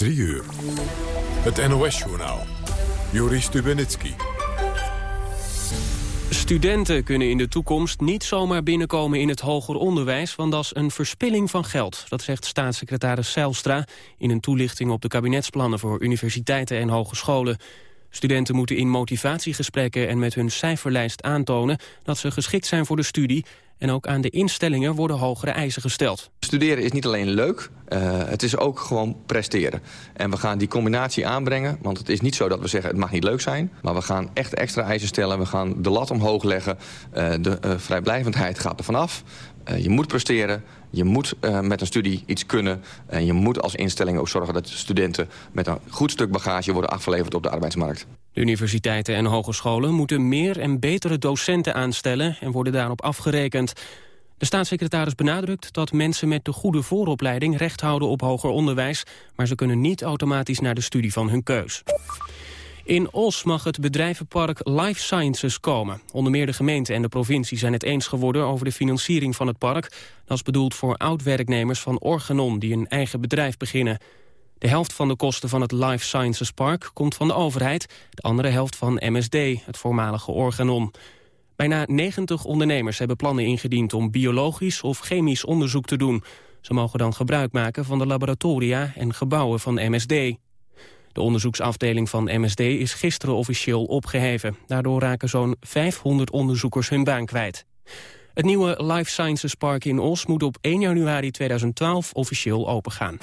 3 uur. Het NOS-journaal. Joris Stubenitski. Studenten kunnen in de toekomst niet zomaar binnenkomen in het hoger onderwijs... want dat is een verspilling van geld. Dat zegt staatssecretaris Zijlstra in een toelichting op de kabinetsplannen... voor universiteiten en hogescholen. Studenten moeten in motivatiegesprekken en met hun cijferlijst aantonen... dat ze geschikt zijn voor de studie en ook aan de instellingen worden hogere eisen gesteld. Studeren is niet alleen leuk, uh, het is ook gewoon presteren. En we gaan die combinatie aanbrengen, want het is niet zo dat we zeggen... het mag niet leuk zijn, maar we gaan echt extra eisen stellen. We gaan de lat omhoog leggen, uh, de uh, vrijblijvendheid gaat er vanaf. je moet presteren, je moet met een studie iets kunnen... en je moet als instelling ook zorgen dat studenten... met een goed stuk bagage worden afgeleverd op de arbeidsmarkt. De universiteiten en hogescholen moeten meer en betere docenten aanstellen en worden daarop afgerekend. De staatssecretaris benadrukt dat mensen met de goede vooropleiding recht houden op hoger onderwijs, maar ze kunnen niet automatisch naar de studie van hun keus. In Os mag het bedrijvenpark Life Sciences komen. Onder meer de gemeente en de provincie zijn het eens geworden over de financiering van het park. Dat is bedoeld voor oud-werknemers van Organon die een eigen bedrijf beginnen. De helft van de kosten van het Life Sciences Park komt van de overheid. De andere helft van MSD, het voormalige Organon. Bijna 90 ondernemers hebben plannen ingediend om biologisch of chemisch onderzoek te doen. Ze mogen dan gebruik maken van de laboratoria en gebouwen van MSD. De onderzoeksafdeling van MSD is gisteren officieel opgeheven. Daardoor raken zo'n 500 onderzoekers hun baan kwijt. Het nieuwe Life Sciences Park in Os moet op 1 januari 2012 officieel opengaan.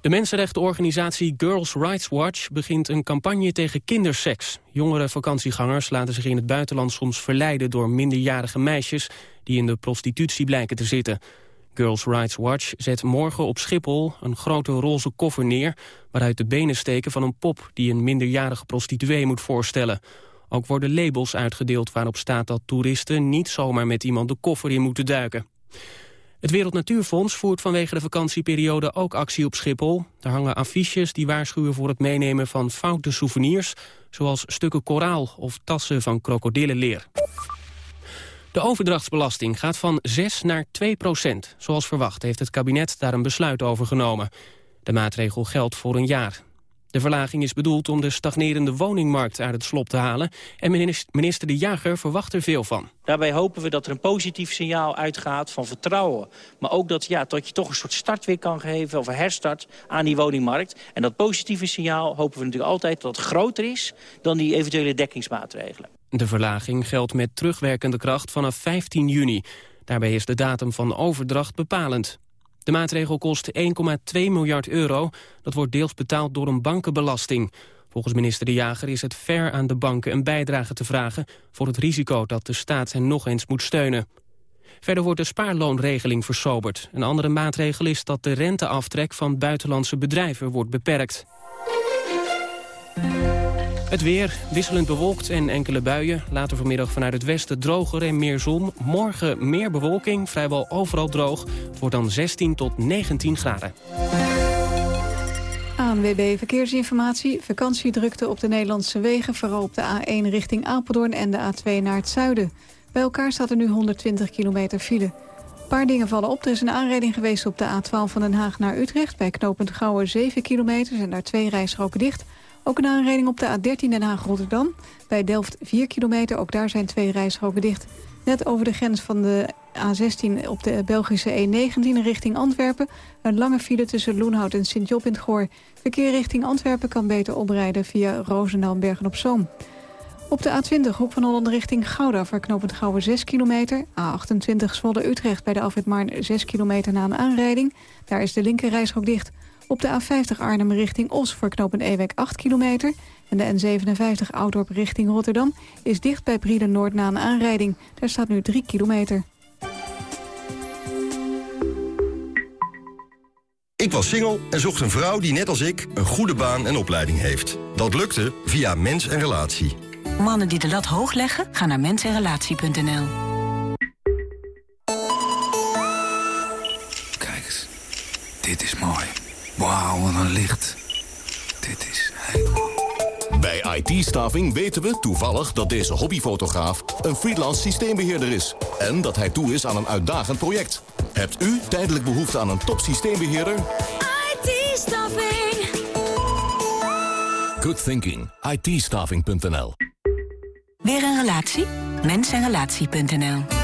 De mensenrechtenorganisatie Girls Rights Watch begint een campagne tegen kinderseks. Jongere vakantiegangers laten zich in het buitenland soms verleiden door minderjarige meisjes die in de prostitutie blijken te zitten. Girls Rights Watch zet morgen op Schiphol een grote roze koffer neer... waaruit de benen steken van een pop die een minderjarige prostituee moet voorstellen. Ook worden labels uitgedeeld waarop staat dat toeristen niet zomaar met iemand de koffer in moeten duiken. Het Wereld Natuurfonds voert vanwege de vakantieperiode ook actie op Schiphol. Er hangen affiches die waarschuwen voor het meenemen van foute souvenirs... zoals stukken koraal of tassen van krokodillenleer. De overdrachtsbelasting gaat van 6 naar 2 procent. Zoals verwacht heeft het kabinet daar een besluit over genomen. De maatregel geldt voor een jaar. De verlaging is bedoeld om de stagnerende woningmarkt uit het slop te halen. En minister De Jager verwacht er veel van. Daarbij hopen we dat er een positief signaal uitgaat van vertrouwen. Maar ook dat, ja, dat je toch een soort start weer kan geven of een herstart aan die woningmarkt. En dat positieve signaal hopen we natuurlijk altijd dat het groter is dan die eventuele dekkingsmaatregelen. De verlaging geldt met terugwerkende kracht vanaf 15 juni. Daarbij is de datum van overdracht bepalend. De maatregel kost 1,2 miljard euro. Dat wordt deels betaald door een bankenbelasting. Volgens minister De Jager is het ver aan de banken een bijdrage te vragen... voor het risico dat de staat hen nog eens moet steunen. Verder wordt de spaarloonregeling versoberd. Een andere maatregel is dat de renteaftrek van buitenlandse bedrijven wordt beperkt. Het weer, wisselend bewolkt en enkele buien. Later vanmiddag vanuit het westen droger en meer zon. Morgen meer bewolking, vrijwel overal droog. Het wordt dan 16 tot 19 graden. ANWB Verkeersinformatie. Vakantiedrukte op de Nederlandse wegen. Vooral op de A1 richting Apeldoorn en de A2 naar het zuiden. Bij elkaar staat er nu 120 kilometer file. Een paar dingen vallen op. Er is een aanrijding geweest op de A12 van Den Haag naar Utrecht. Bij knooppunt Gouwen 7 kilometer en daar twee rijstroken dicht... Ook een aanrijding op de A13 Den Haag-Rotterdam. Bij Delft 4 kilometer, ook daar zijn twee rijstroken dicht. Net over de grens van de A16 op de Belgische E19 richting Antwerpen. Een lange file tussen Loenhout en Sint-Job in het Goor. Verkeer richting Antwerpen kan beter oprijden via Roosendaal en Bergen-op-Zoom. Op de A20 Hoek van Holland richting Gouda verknopend Gouwen 6 kilometer. A28 Zwolle-Utrecht bij de Alfred Maarn 6 kilometer na een aanrijding. Daar is de linker rijstrook dicht. Op de A50 Arnhem richting Os voor knooppunt Ewek 8 kilometer. En de N57 Oudorp richting Rotterdam is dicht bij Brieden Noord na een aanrijding. Daar staat nu 3 kilometer. Ik was single en zocht een vrouw die net als ik een goede baan en opleiding heeft. Dat lukte via Mens en Relatie. Mannen die de lat hoog leggen, gaan naar mensenrelatie.nl. Kijk eens, dit is mooi. Wauw, wat een licht. Dit is helemaal... Bij IT-staving weten we toevallig dat deze hobbyfotograaf een freelance systeembeheerder is. En dat hij toe is aan een uitdagend project. Hebt u tijdelijk behoefte aan een top systeembeheerder? IT-staffing. Good thinking. it Weer een relatie? Mensenrelatie.nl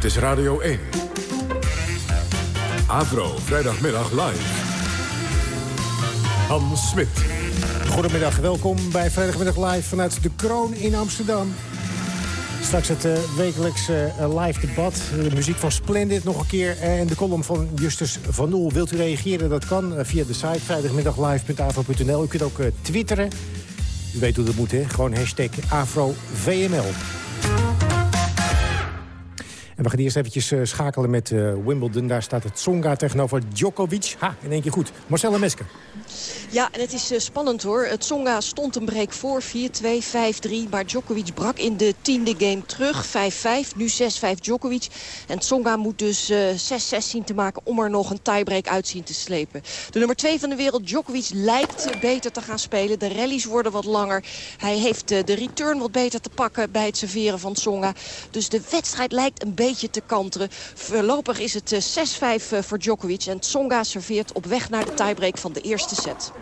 Dit is Radio 1. Avro, vrijdagmiddag live. Hans Smit. Goedemiddag, welkom bij Vrijdagmiddag Live vanuit de Kroon in Amsterdam. Straks het uh, wekelijks uh, live debat. De muziek van Splendid nog een keer. En de column van Justus van Oel. Wilt u reageren? Dat kan uh, via de site vrijdagmiddaglive.avro.nl. U kunt ook twitteren. U weet hoe dat moet, hè? Gewoon hashtag AfroVML. En we gaan eerst eventjes uh, schakelen met uh, Wimbledon. Daar staat het Tsonga tegenover Djokovic. Ha, in één keer goed. Marcella Mesker. Ja, en het is uh, spannend hoor. Het Tsonga stond een break voor, 4-2, 5-3. Maar Djokovic brak in de tiende game terug, 5-5. Nu 6-5 Djokovic. En Tsonga moet dus 6-6 zien te maken om er nog een tiebreak uit zien te slepen. De nummer 2 van de wereld, Djokovic, lijkt beter te gaan spelen. De rallies worden wat langer. Hij heeft de return wat beter te pakken bij het serveren van Tsonga. Dus de wedstrijd lijkt een beetje te kanteren. Voorlopig is het 6-5 voor Djokovic. En Tsonga serveert op weg naar de tiebreak van de eerste set.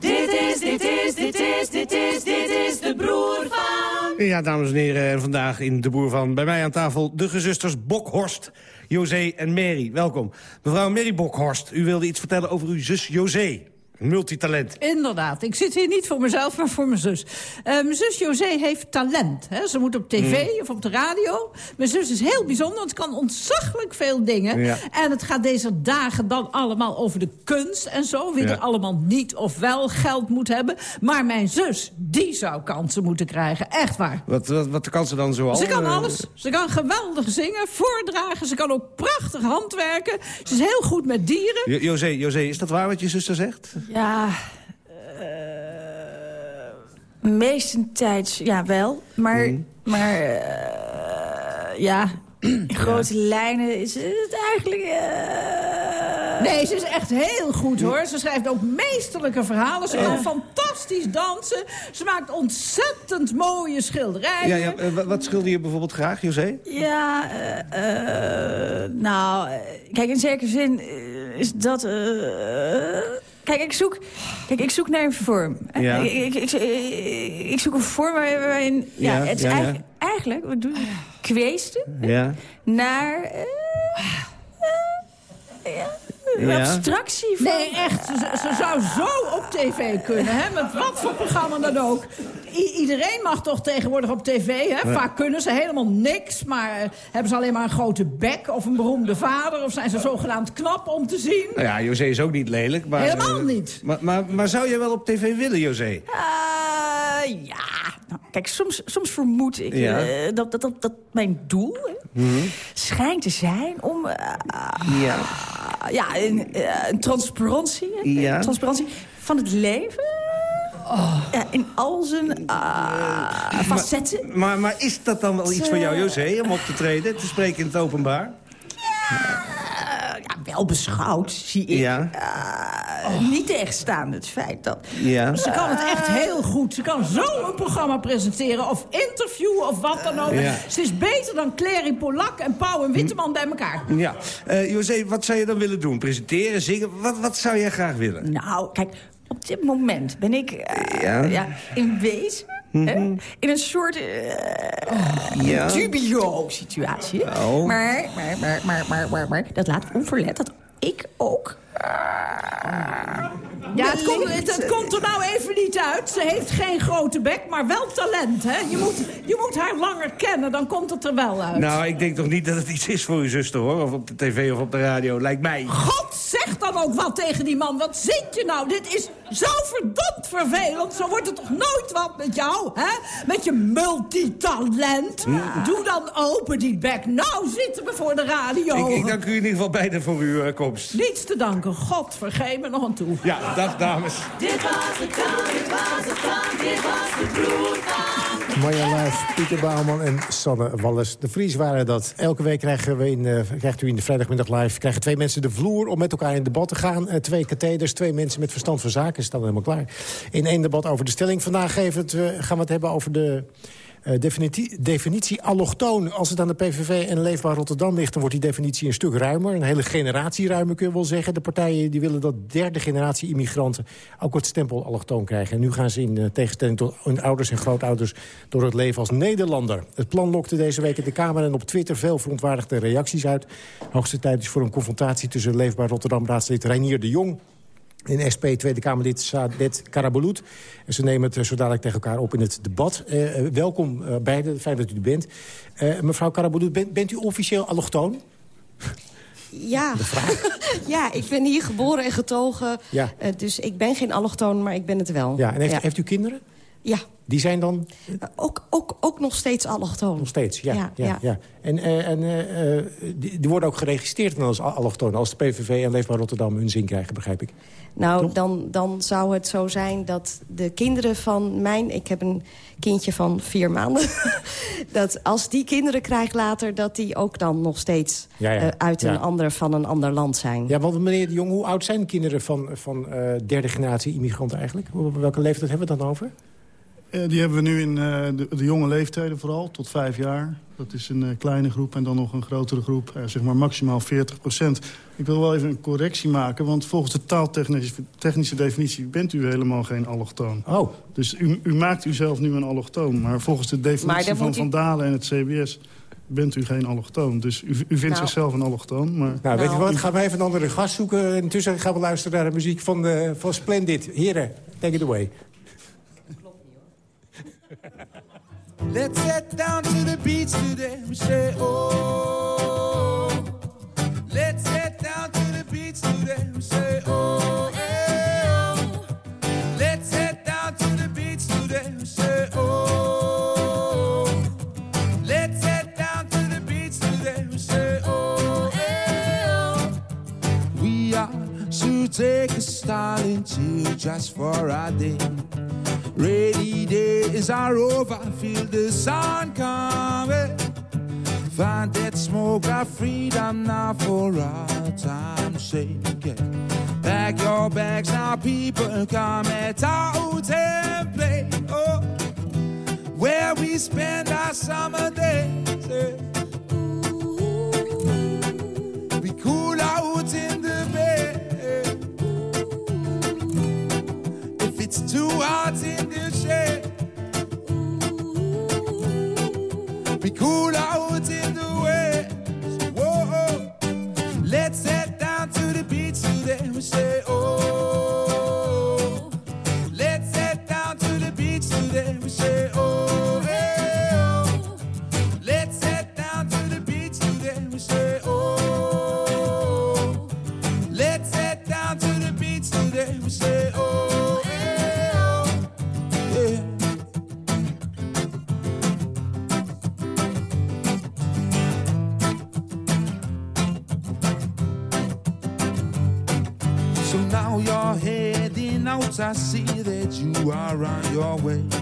Dit is, dit is, dit is, dit is, dit is de broer van... Ja, dames en heren, vandaag in de boer van... bij mij aan tafel de gezusters Bokhorst, José en Mary. Welkom. Mevrouw Mary Bokhorst, u wilde iets vertellen over uw zus José. Multitalent. Inderdaad. Ik zit hier niet voor mezelf, maar voor mijn zus. Uh, mijn zus José heeft talent. Hè? Ze moet op tv mm. of op de radio. Mijn zus is heel bijzonder, want ze kan ontzaglijk veel dingen. Ja. En het gaat deze dagen dan allemaal over de kunst en zo. Wie ja. er allemaal niet of wel geld moet hebben. Maar mijn zus, die zou kansen moeten krijgen. Echt waar. Wat, wat, wat kan ze dan zoal? Ze kan alles. Ze kan geweldig zingen, voordragen. Ze kan ook prachtig handwerken. Ze is heel goed met dieren. Jo José, José, is dat waar wat je zuster zegt? Ja, uh, meestentijds ja wel. Maar, mm. maar uh, ja, in grote ja. lijnen is het eigenlijk... Uh... Nee, ze is echt heel goed, hoor. Ze schrijft ook meesterlijke verhalen. Ze kan fantastisch dansen. Ze maakt ontzettend mooie schilderijen. Ja, ja. Wat schilder je bijvoorbeeld graag, José? Ja, nou, kijk, in zekere zin is dat... Kijk, ik zoek, kijk, ik zoek naar een vorm. Ja. Ik, ik, ik, ik, zoek een vorm waarin... Ja, ja het is ja, eigenlijk, eigenlijk, wat doe je? Kweesten ja. naar... Uh, uh, ja ja. abstractie van... Nee, echt. Ze, ze, zou zo op tv kunnen, hè? Met wat voor programma dan ook. iedereen mag toch tegenwoordig op tv, hè? Vaak kunnen ze helemaal niks, maar uh, hebben ze alleen maar een grote bek... of een beroemde vader, of zijn ze zogenaamd knap om te zien? Nou ja, José is ook niet lelijk, maar... Helemaal uh, niet. Maar, maar, maar, zou je wel op tv willen, José? Uh, ja, nou, kijk, soms, soms vermoed ik ja. dat, dat, dat, dat, mijn doel mm -hmm. schijnt te zijn om... ja ja, een, een transparantie, ja. transparantie van het leven. Oh. Ja, in al zijn uh, facetten. Maar, maar, maar, is dat dan wel iets voor jou, José, om op te treden, te spreken in het openbaar? Ja, ja wel beschouwd, zie ik. Ja. Uh, oh. Niet tegenstaande het feit dat... Ja. Ze kan het echt heel goed. Ze kan zo een programma presenteren of interviewen of wat dan ook. Ja. Ze is beter dan Clary Polak en Pauw en Witteman bij elkaar. Ja. Uh, José, wat zou je dan willen doen? Presenteren, zingen? Wat, wat zou jij graag willen? Nou, kijk, op dit moment ben ik uh, ja. ja. in wezen... Mm -hmm. In een soort uh, ja. dubio situatie. Oh. Maar, maar, maar, maar, maar, maar, maar, dat laat onverlet dat ik ook... Uh, Ja, het komt, het, het komt er nou even niet uit. Ze heeft geen grote bek, maar wel talent, hè? Je moet, je moet haar langer kennen, dan komt het er wel uit. Nou, ik denk toch niet dat het iets is voor uw zuster, hoor. Of op de tv of op de radio, lijkt mij. God, zeg dan ook wat tegen die man. Wat zit je nou? Dit is zo verdomd vervelend. Zo wordt het toch nooit wat met jou, hè? Met je multitalent. Doe dan open die bek. Nou zitten we voor de radio. Ik, ik dank u in ieder geval beiden voor uw uh, komst. Niets te danken. God, vergeet me nog aan toe. Ja, dag dames. Dit was het dan, dit was het dan, dit was de. Marja Luif, Pieter Bouwman en Sanne Wallis. De Vries waren dat. Elke week krijgen we in, uh, krijgt u in de vrijdagmiddag live... krijgen twee mensen de vloer om met elkaar in debat te gaan. Uh, twee katheders, twee mensen met verstand van zaken staan helemaal klaar. In één debat over de stelling. Vandaag geven het, uh, gaan we het hebben over de... Uh, definitie, definitie allochtoon. Als het aan de PVV en Leefbaar Rotterdam ligt... dan wordt die definitie een stuk ruimer. Een hele generatie ruimer, kun je wel zeggen. De partijen die willen dat derde generatie immigranten... ook het stempel allochtoon krijgen. En nu gaan ze in uh, tegenstelling tot hun ouders en grootouders... door het leven als Nederlander. Het plan lokte deze week in de Kamer en op Twitter... veel verontwaardigde reacties uit. Hoogste tijd is voor een confrontatie tussen Leefbaar Rotterdam-raadslid Reinier de Jong in SP Tweede Kamerlid Saadet Karabulut. En ze nemen het zo dadelijk tegen elkaar op in het debat. Uh, uh, welkom uh, beiden, fijn dat u er bent. mevrouw Karabulut, bent, bent u officieel allochtoon? Ja. ja, ik ben hier geboren en getogen. Ja. dus ik ben geen allochtoon, maar ik ben het wel. Ja, en heeft, ja. heeft u kinderen? Ja. Die zijn dan? Ook, ook, ook nog steeds allochtoon. Nog steeds, ja. ja, ja, ja. En, uh, en uh, die, die, worden ook geregistreerd dan als allochtoon... als de PVV en Leefbaar Rotterdam hun zin krijgen, begrijp ik. Nou, dan, dan zou het zo zijn dat de kinderen van mijn... Ik heb een kindje van vier maanden. dat als die kinderen krijgt later... dat die ook dan nog steeds ja, ja. uit een ander, van een ander land zijn. Ja, want meneer de Jong, hoe oud zijn de kinderen van, van derde generatie immigranten eigenlijk? Welke leeftijd hebben we het dan over? Uh, die hebben we nu in uh, de, de, jonge leeftijden vooral, tot vijf jaar. Dat is een uh, kleine groep en dan nog een grotere groep, zeg maar maximaal 40 procent. Ik wil wel even een correctie maken, want volgens de taaltechnische technische definitie bent u helemaal geen allochtoon. Oh. Dus u, u maakt uzelf nu een allochtoon, maar volgens de definitie van u... Van Dalen en het CBS bent u geen allochtoon. Dus u, u vindt nou. zichzelf een allochtoon. Maar... Nou, weet je wat, gaan we even een andere gast zoeken. Intussen gaan we luisteren naar de muziek van, de, van Splendid. Heren, take it away. Let's head down to the beach today. We say, oh. Let's head down to the beach today. We say, oh, oh. Let's head down to the beach today. We say, oh. Let's head down to the beach today. We say, oh, oh. We are to take a chill just for a day. Rainy days are over, feel the sun coming. Find that smoke of freedom now for our time's sake. Pack your bags now, people, come at out and play. Oh, where we spend our summer days. Cool out I see that you are on your way.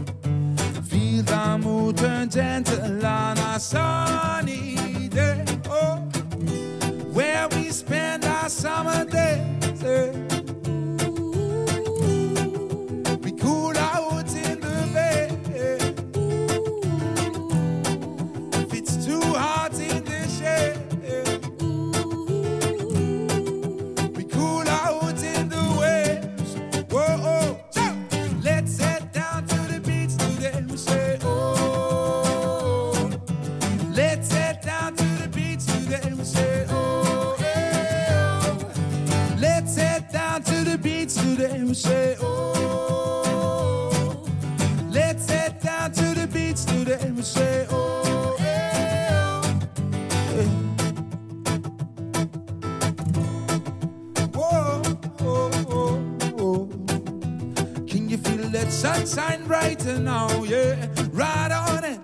Right on it,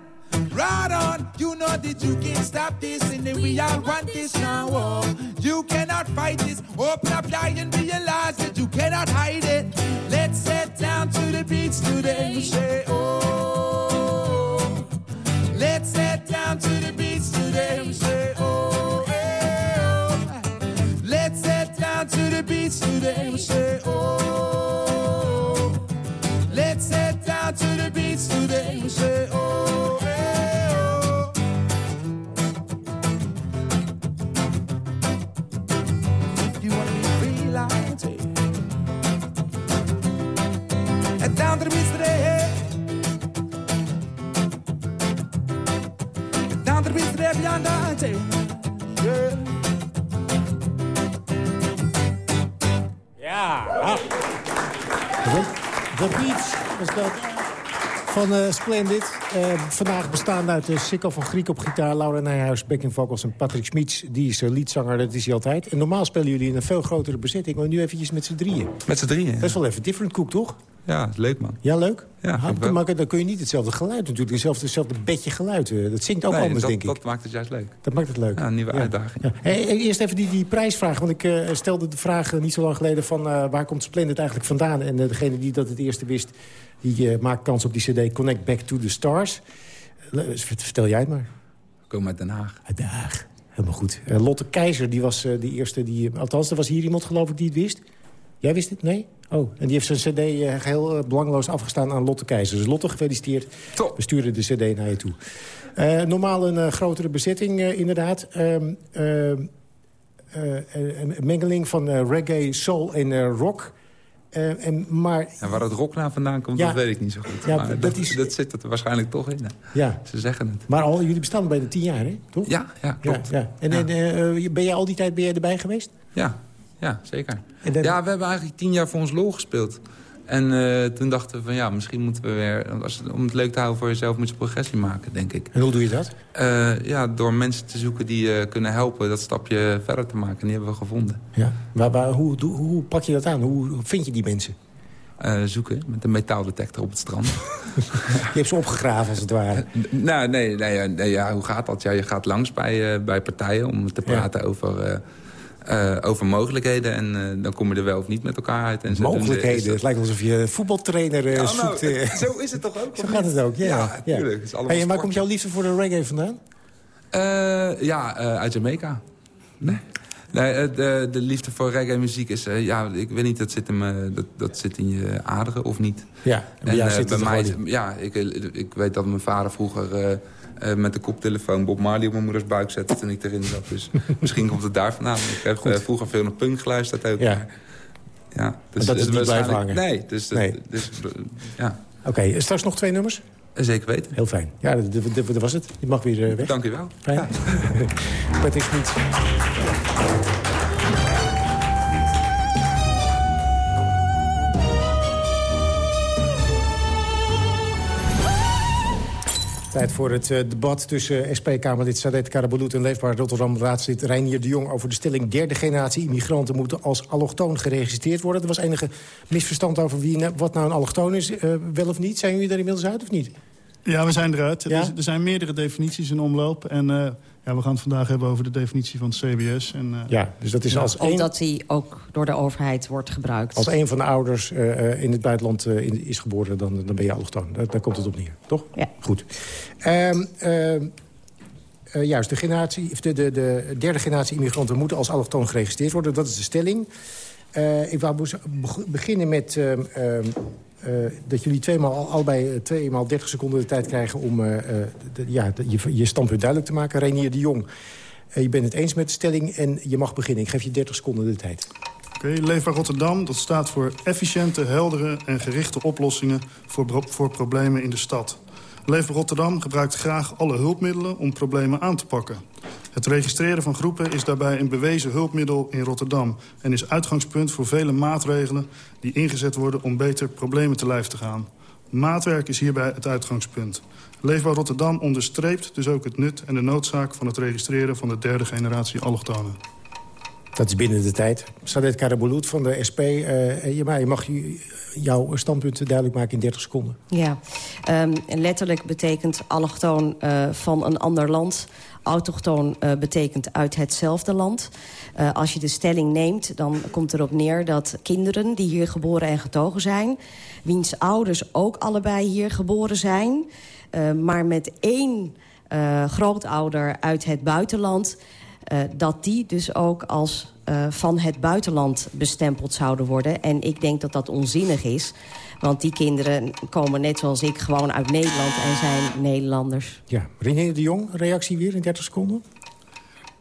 right on. You know that you can't stop this, and then we all want this now. Oh, you cannot fight this. Open up, eye, and realize that you cannot hide it. Let's set down to the beach today. We say, oh, let's set down to the beach today. We say, oh, eh, oh. let's head down to the beach today. We say, oh, the beach today. We say, oh, eh, oh. If you wanna be free, like take Head down to the beach today. Head down to the beach today beyond Dante. Yeah. Ja. The, The Beach was dat. Van eh, Splendid. Eh, vandaag bestaande uit uh, Sikko van Griek op gitaar... Laura Nijhuis, backing vocals en Patrick Schmitz. Die is uh, leadzanger, dat is hij altijd. En normaal spelen jullie in een veel grotere bezetting... maar nu eventjes met z'n drieën. Met z'n drieën, Dat is wel even different cook, toch? Ja, leuk man. Ja, leuk? Ja, ik maar dan kun je niet hetzelfde geluid natuurlijk. Hetzelfde, hetzelfde bedje geluid. eh, Dat zingt ook Nee, anders, dat, denk ik. dat maakt het juist leuk. Dat maakt het leuk. Ja, een nieuwe uitdaging. Ja. Hey, eerst even die, die prijsvraag. Want ik eh, stelde de vraag eh, niet zo lang geleden van waar komt Splendid eigenlijk vandaan? En degene die dat het eerste wist, die maakt kans op die cd Connect Back to the Stars. Vert- Vertel jij het maar. We komen uit Den Haag. Uit Den Haag. Helemaal goed. Lotte Keizer, die was de eerste die... althans, er was hier iemand geloof ik die het wist. Jij wist het? Nee? Oh, en die heeft zijn cd eh, geheel eh, belangloos afgestaan aan Lotte Keizer. Dus Lotte, gefeliciteerd. We sturen de cd naar je toe. Eh, normaal een grotere bezetting, inderdaad. Ehm, ehm, eh, een mengeling van reggae, soul en rock. En, maar En waar het rock nou vandaan komt, Ja. dat weet ik niet zo goed. Ja, maar dat dat, is- dat zit er waarschijnlijk toch in. hè. Ja. Ze zeggen het. Maar al, jullie bestaan bijna tien jaar, hè? Toch? Ja, ja klopt. Ja, ja. En, en, ben jij al die tijd ben jij erbij geweest? Ja, ja zeker. Dan- Ja, we hebben eigenlijk tien jaar voor ons lol gespeeld. En eh, toen dachten we van ja, misschien moeten we weer... Als, om het leuk te houden voor jezelf moet je progressie maken, denk ik. En hoe doe je dat? Eh, ja, door mensen te zoeken die je kunnen helpen dat stapje verder te maken. En die hebben we gevonden. Ja. Waar, waar, hoe, hoe, hoe pak je dat aan? Hoe, vind je die mensen? Eh, zoeken met een metaaldetector op het strand. Je hebt ze opgegraven, als het ware. nou, nee, nee, ja, nee, ja, hoe gaat dat? Ja, je gaat langs bij, eh, bij partijen om te praten over, eh, over mogelijkheden. En eh, dan kom je er wel of niet met elkaar uit. En Mogelijkheden. dat- Het lijkt alsof je een voetbaltrainer Ja, nou, zoekt. zo is het toch ook? Zo gaat niet? het ook, ja. Ja, tuurlijk. Het is allemaal Hey, en waar komt jouw liefde voor de reggae vandaan? Ja, uit Jamaica. Nee. Nee, de, de liefde voor reggae muziek is... ja, ik weet niet, dat zit, eh, dat, dat zit in je aderen of niet. Ja, en bij jou zit het er mij, Ja, ik, ik weet dat mijn vader vroeger... eh, eh, met de koptelefoon Bob Marley op mijn moeders buik zette toen ik erin zat. Dus misschien komt het daar vandaan. Ik heb eh, vroeger veel naar punk geluisterd ook. Ja. Ja, Maar dat is niet blijven hangen. Nee, dus, Nee. dus eh, ja, Oké, straks nog twee nummers? zeker weten. Heel fijn. Ja, dat, was het. Je mag weer eh, weg. Dank u wel. Fijn. Patrick Schmitz. Tijd voor het eh, debat tussen SP-Kamerlid Sadet Karabulut... en leefbaar Rotterdam-raadslid Reinier de Jong... over de stelling derde generatie immigranten moeten als allochtoon geregistreerd worden. Er was enige misverstand over wie, wat nou een allochtoon is, eh, wel of niet. Zijn jullie daar inmiddels uit of niet? Ja, we zijn eruit. Ja? Er, er zijn meerdere definities in omloop. En eh, ja, we gaan het vandaag hebben over de definitie van het CBS. En, eh, Ja, dus dat is Ja, als één... Omdat die ook door de overheid wordt gebruikt. Als een van de ouders eh, eh, in het buitenland eh, in- is geboren, dan, dan ben je allochtoon. Daar, daar komt het op neer, toch? Ja. Goed. Ehm, ehm, eh, juist, de, generatie, of de, de, de derde generatie immigranten moeten als allochtoon geregistreerd worden. Dat is de stelling. Eh, ik wou beg- beg- beginnen met ehm, ehm, eh, dat jullie tweemaal, al- allebei eh, tweemaal 30 seconden de tijd krijgen... om eh, eh, ja, je, je standpunt duidelijk te maken. Renier de Jong, eh, je bent het eens met de stelling en je mag beginnen. Ik geef je 30 seconden de tijd. Oké, Leefbaar Rotterdam, dat staat voor efficiënte, heldere en gerichte oplossingen voor, voor problemen in de stad. Leefbaar Rotterdam gebruikt graag alle hulpmiddelen om problemen aan te pakken. Het registreren van groepen is daarbij een bewezen hulpmiddel in Rotterdam... en is uitgangspunt voor vele maatregelen die ingezet worden om beter problemen te lijf te gaan. Maatwerk is hierbij het uitgangspunt. Leefbaar Rotterdam onderstreept dus ook het nut en de noodzaak... van het registreren van de derde generatie allochtonen. Dat is binnen de tijd. Sadet Karabulut van de SP. Uh, je, je mag jouw standpunt duidelijk maken in 30 seconden. Ja, um, letterlijk betekent allochtoon uh, van een ander land. Autochtoon betekent uit hetzelfde land. Als je de stelling neemt, dan komt erop neer dat kinderen die hier geboren en getogen zijn... wiens ouders ook allebei hier geboren zijn... Maar met één grootouder uit het buitenland dat die dus ook als uh, van het buitenland bestempeld zouden worden. En ik denk dat dat onzinnig is. Want die kinderen komen net zoals ik gewoon uit Nederland en zijn Nederlanders. Ja, René de Jong, reactie weer in 30 seconden.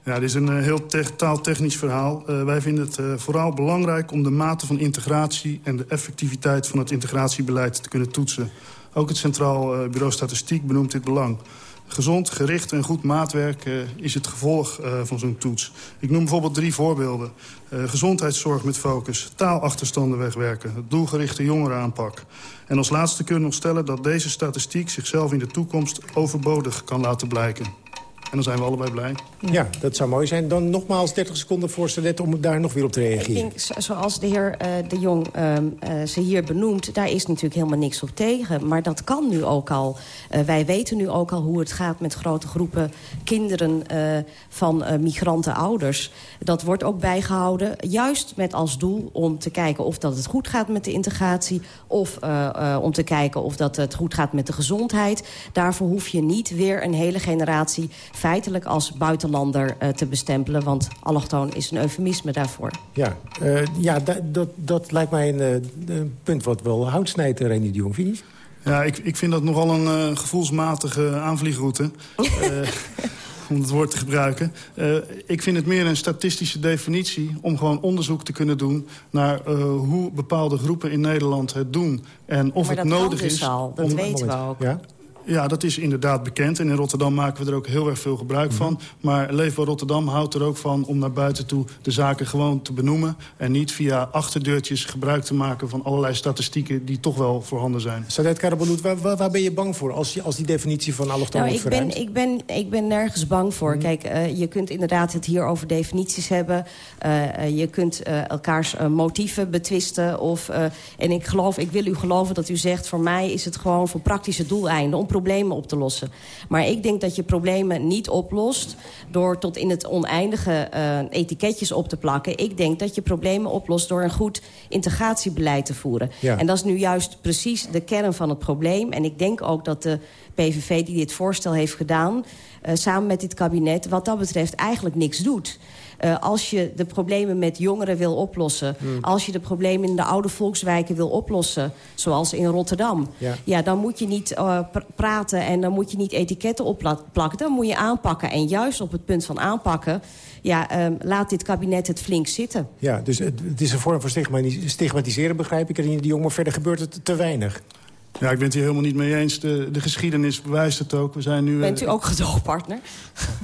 Ja, dit is een uh, heel te taaltechnisch verhaal. Uh, wij vinden het uh, vooral belangrijk om de mate van integratie... en de effectiviteit van het integratiebeleid te kunnen toetsen. Ook het Centraal Bureau Statistiek benoemt dit belang. Gezond, gericht en goed maatwerk uh, is het gevolg uh, van zo'n toets. Ik noem bijvoorbeeld drie voorbeelden. Uh, gezondheidszorg met focus, taalachterstanden wegwerken... doelgerichte jongerenaanpak. En als laatste kunnen we nog stellen dat deze statistiek... zichzelf in de toekomst overbodig kan laten blijken. En dan zijn we allebei blij. Ja, dat zou mooi zijn. Dan nogmaals 30 seconden voor Sadet om daar nog weer op te reageren. Ik denk, zoals de heer uh, De Jong uh, uh, ze hier benoemt... daar is natuurlijk helemaal niks op tegen. Maar dat kan nu ook al. wij weten nu ook al hoe het gaat met grote groepen kinderen... van migrantenouders. Dat wordt ook bijgehouden. Juist met als doel om te kijken of dat het goed gaat met de integratie... of om te kijken of dat het goed gaat met de gezondheid. Daarvoor hoef je niet weer een hele generatie feitelijk als buitenlander uh, te bestempelen. Want allochtoon is een eufemisme daarvoor. Ja, uh, ja dat, dat lijkt mij een, uh, een, punt wat wel hout snijdt, René de Jong, vind je Ja, ik, ik vind dat nogal een gevoelsmatige aanvliegroute. om het woord te gebruiken. Uh, ik vind het meer een statistische definitie... om gewoon onderzoek te kunnen doen naar uh, hoe bepaalde groepen in Nederland het doen. En of maar het nodig dus is... Al, dat om, weten we ook. Ja? Ja, dat is inderdaad bekend. En in Rotterdam maken we er ook heel erg veel gebruik mm -hmm. van. Maar Leefbaar Rotterdam houdt er ook van om naar buiten toe de zaken gewoon te benoemen. En niet via achterdeurtjes gebruik te maken van allerlei statistieken die toch wel voorhanden zijn. Sadet Karabalut, waar, waar, waar, ben je bang voor als, je, als die definitie van allochtoon nou, ik ben, ik, ben, ik ben nergens bang voor. Mm -hmm. Kijk, uh, je kunt inderdaad het hier over definities hebben. Uh, je kunt uh, elkaars motieven betwisten. Of, en ik, geloof, ik wil u geloven dat u zegt... voor mij is het gewoon voor praktische doeleinden om problemen op te lossen. Maar ik denk dat je problemen niet oplost... door tot in het oneindige uh, etiketjes op te plakken. Ik denk dat je problemen oplost door een goed integratiebeleid te voeren. Ja. En dat is nu juist precies de kern van het probleem. En ik denk ook dat de PVV die dit voorstel heeft gedaan... Uh, samen met dit kabinet wat dat betreft eigenlijk niks doet... Uh, als je de problemen met jongeren wil oplossen... Hmm. als je de problemen in de oude volkswijken wil oplossen... zoals in Rotterdam... Ja, ja dan moet je niet uh, pr praten en dan moet je niet etiketten opplakken. Dan moet je aanpakken. En juist op het punt van aanpakken... Ja, um, laat dit kabinet het flink zitten. Ja, dus het, het is een vorm van stigmatiseren, begrijp ik. En die jongen, verder gebeurt het te weinig. Ja, ik ben het hier helemaal niet mee eens. De, de geschiedenis bewijst het ook. We zijn nu, Bent u ook gedoogpartner?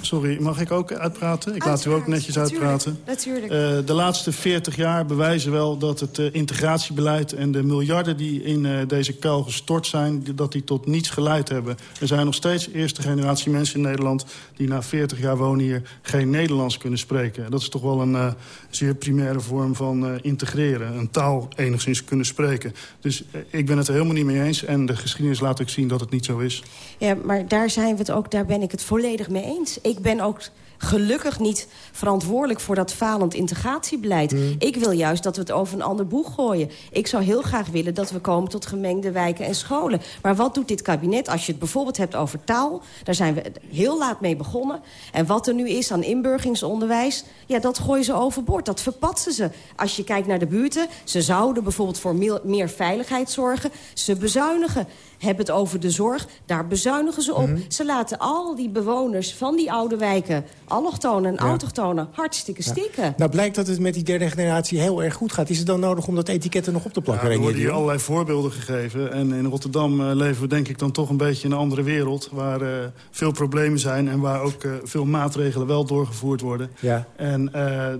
Sorry, mag ik ook uitpraten? Ik laat u ook netjes natuurlijk, uitpraten. Natuurlijk. Uh, de laatste 40 jaar bewijzen wel dat het uh, integratiebeleid... en de miljarden die in uh, deze kuil gestort zijn... dat die tot niets geleid hebben. Er zijn nog steeds eerste generatie mensen in Nederland... die na 40 jaar wonen hier geen Nederlands kunnen spreken. Dat is toch wel een zeer primaire vorm van integreren. Een taal enigszins kunnen spreken. Dus ik ben het er helemaal niet mee eens. En de geschiedenis laat ook zien dat het niet zo is. Ja, maar daar, zijn we het ook, daar ben ik het volledig mee eens. Ik ben ook gelukkig niet verantwoordelijk voor dat falend integratiebeleid. Mm. Ik wil juist dat we het over een ander boeg gooien. Ik zou heel graag willen dat we komen tot gemengde wijken en scholen. Maar wat doet dit kabinet als je het bijvoorbeeld hebt over taal? Daar zijn we heel laat mee begonnen. En wat er nu is aan inburgingsonderwijs... ja, dat gooien ze overboord, dat verpatsen ze. Als je kijkt naar de buurten, ze zouden bijvoorbeeld voor meer, meer veiligheid zorgen. Ze bezuinigen hebben het over de zorg. Daar bezuinigen ze op. Mm -hmm. Ze laten al die bewoners van die oude wijken... allochtonen en ja. autochtonen hartstikke stikken. Ja. Nou blijkt dat het met die derde generatie heel erg goed gaat. Is het dan nodig om dat etiket er nog op te plakken? Ja, er worden hier allerlei voorbeelden gegeven. En in Rotterdam uh, leven we denk ik dan toch een beetje in een andere wereld... waar uh, veel problemen zijn en waar ook uh, veel maatregelen wel doorgevoerd worden. Ja. En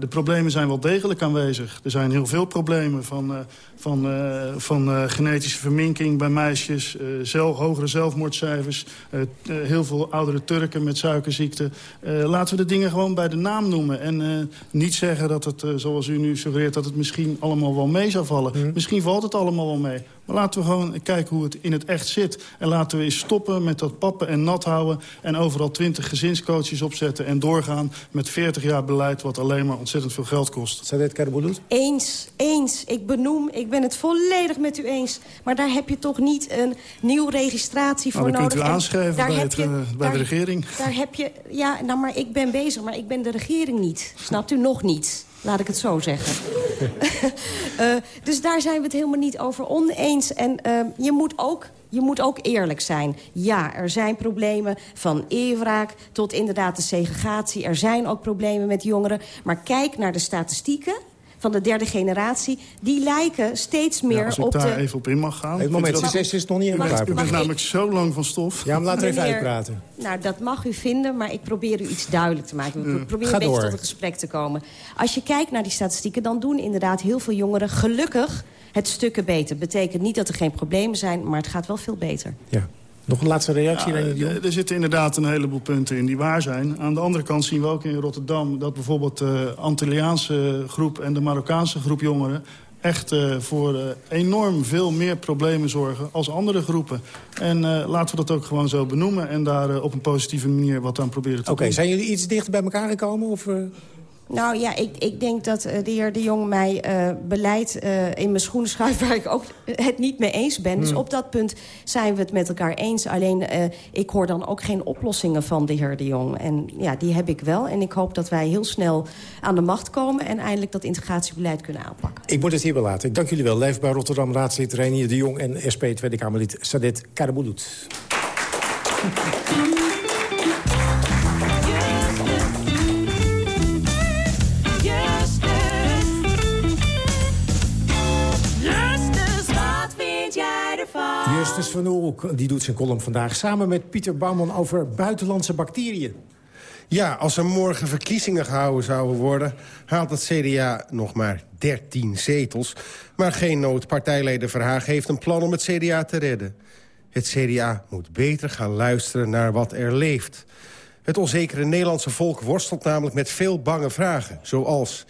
de problemen zijn wel degelijk aanwezig. Er zijn heel veel problemen van van, van genetische verminking bij meisjes... zelf, hogere zelfmoordcijfers, heel veel oudere Turken met suikerziekte. laten we de dingen gewoon bij de naam noemen. En niet zeggen dat het, zoals u nu suggereert... dat het misschien allemaal wel mee zou vallen. Mhm. Misschien valt het allemaal wel mee. Maar laten we gewoon kijken hoe het in het echt zit. En laten we eens stoppen met dat pappen en nat houden... en overal twintig gezinscoaches opzetten en doorgaan... met 40 jaar beleid wat alleen maar ontzettend veel geld kost. Sadet Karabulut? Eens, eens. Ik benoem, ik ben het volledig met u eens. Maar daar heb je toch niet een nieuwe registratie voor nou, nodig. kunt u aanschrijven bij, het, je, uh, bij de regering. Daar heb je, ja, nou maar ik ben bezig, maar ik ben de regering niet. Snapt u nog niet? Laat ik het zo zeggen. uh, dus daar zijn we het helemaal niet over oneens. En uh, je moet ook je moet ook eerlijk zijn. Ja, er zijn problemen van eerwraak tot inderdaad de segregatie. Er zijn ook problemen met jongeren. Maar kijk naar de statistieken van de derde generatie... die lijken steeds meer ja, als ik op daar de... even op in mag gaan. Het moment, succes is nog niet helemaal U bent namelijk zo lang van stof. Ja, maar laten we even uitpraten. Nou, dat mag u vinden, maar ik probeer u iets duidelijk te maken. We proberen een beetje tot een gesprek te komen. Als je kijkt naar die statistieken, dan doen inderdaad heel veel jongeren... gelukkig het stukken beter. Betekent niet dat er geen problemen zijn, maar het gaat wel veel beter. Ja. Nog een laatste reactie? Ja, er zitten inderdaad een heleboel punten in die waar zijn. Aan de andere kant zien we ook in Rotterdam... dat bijvoorbeeld de Antilliaanse groep en de Marokkaanse groep jongeren echt uh, voor uh, enorm veel meer problemen zorgen als andere groepen. En uh, laten we dat ook gewoon zo benoemen en daar op een positieve manier wat aan proberen te doen. Oké, zijn jullie iets dichter bij elkaar gekomen? Of, nou ja, ik, ik denk dat uh, de heer De Jong mij uh, beleid uh, in mijn schoenen schuift... waar ik ook het niet mee eens ben. Dus hmm. op dat punt zijn we het met elkaar eens. Alleen, ik hoor dan ook geen oplossingen van de heer De Jong. En ja, die heb ik wel. En ik hoop dat wij heel snel aan de macht komen... en eindelijk dat integratiebeleid kunnen aanpakken. Ik moet het hier laten. Ik dank jullie wel. Leefbaar Rotterdam raadslid Reinier De Jong... en SP Tweede Kamerlid Sadet Karabulut. Justus van Oel die doet zijn column vandaag samen met Pieter Bouwman over buitenlandse bacteriën. Ja, als er morgen verkiezingen gehouden zouden worden... haalt het CDA nog maar 13 zetels. Maar geen nood, partijleider Verhaag heeft een plan om het CDA te redden. Het CDA moet beter gaan luisteren naar wat er leeft. Het onzekere Nederlandse volk worstelt namelijk met veel bange vragen. Zoals,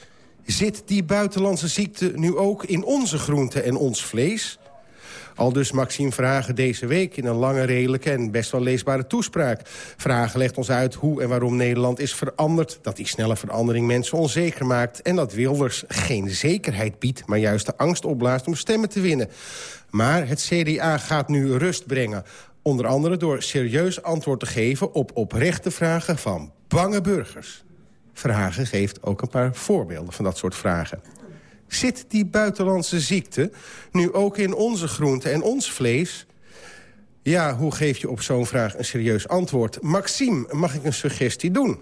zit die buitenlandse ziekte nu ook in onze groenten en ons vlees? Al dus Maxime Vragen deze week in een lange, redelijke en best wel leesbare toespraak. Vragen legt ons uit hoe en waarom Nederland is veranderd... dat die snelle verandering mensen onzeker maakt... en dat Wilders geen zekerheid biedt, maar juist de angst opblaast om stemmen te winnen. Maar het CDA gaat nu rust brengen. Onder andere door serieus antwoord te geven op oprechte vragen van bange burgers. Vragen geeft ook een paar voorbeelden van dat soort vragen. Zit die buitenlandse ziekte nu ook in onze groenten en ons vlees? Ja, hoe geef je op zo'n vraag een serieus antwoord? Maxime, mag ik een suggestie doen?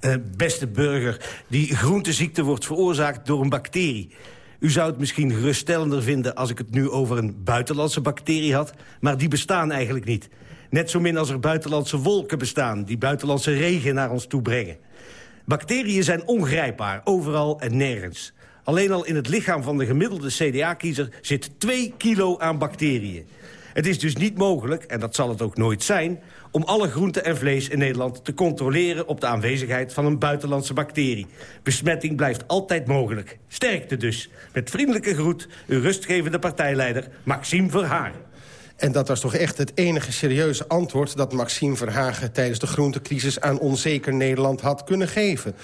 Uh, beste burger, die groenteziekte wordt veroorzaakt door een bacterie. U zou het misschien geruststellender vinden als ik het nu over een buitenlandse bacterie had... maar die bestaan eigenlijk niet. Net zo min als er buitenlandse wolken bestaan... die buitenlandse regen naar ons toe brengen. Bacteriën zijn ongrijpbaar, overal en nergens. Alleen al in het lichaam van de gemiddelde CDA-kiezer zit 2 kilo aan bacteriën. Het is dus niet mogelijk, en dat zal het ook nooit zijn... om alle groenten en vlees in Nederland te controleren... op de aanwezigheid van een buitenlandse bacterie. Besmetting blijft altijd mogelijk. Sterkte dus. Met vriendelijke groet, uw rustgevende partijleider Maxime Verhagen. En dat was toch echt het enige serieuze antwoord... dat Maxime Verhagen tijdens de groentecrisis aan onzeker Nederland had kunnen geven.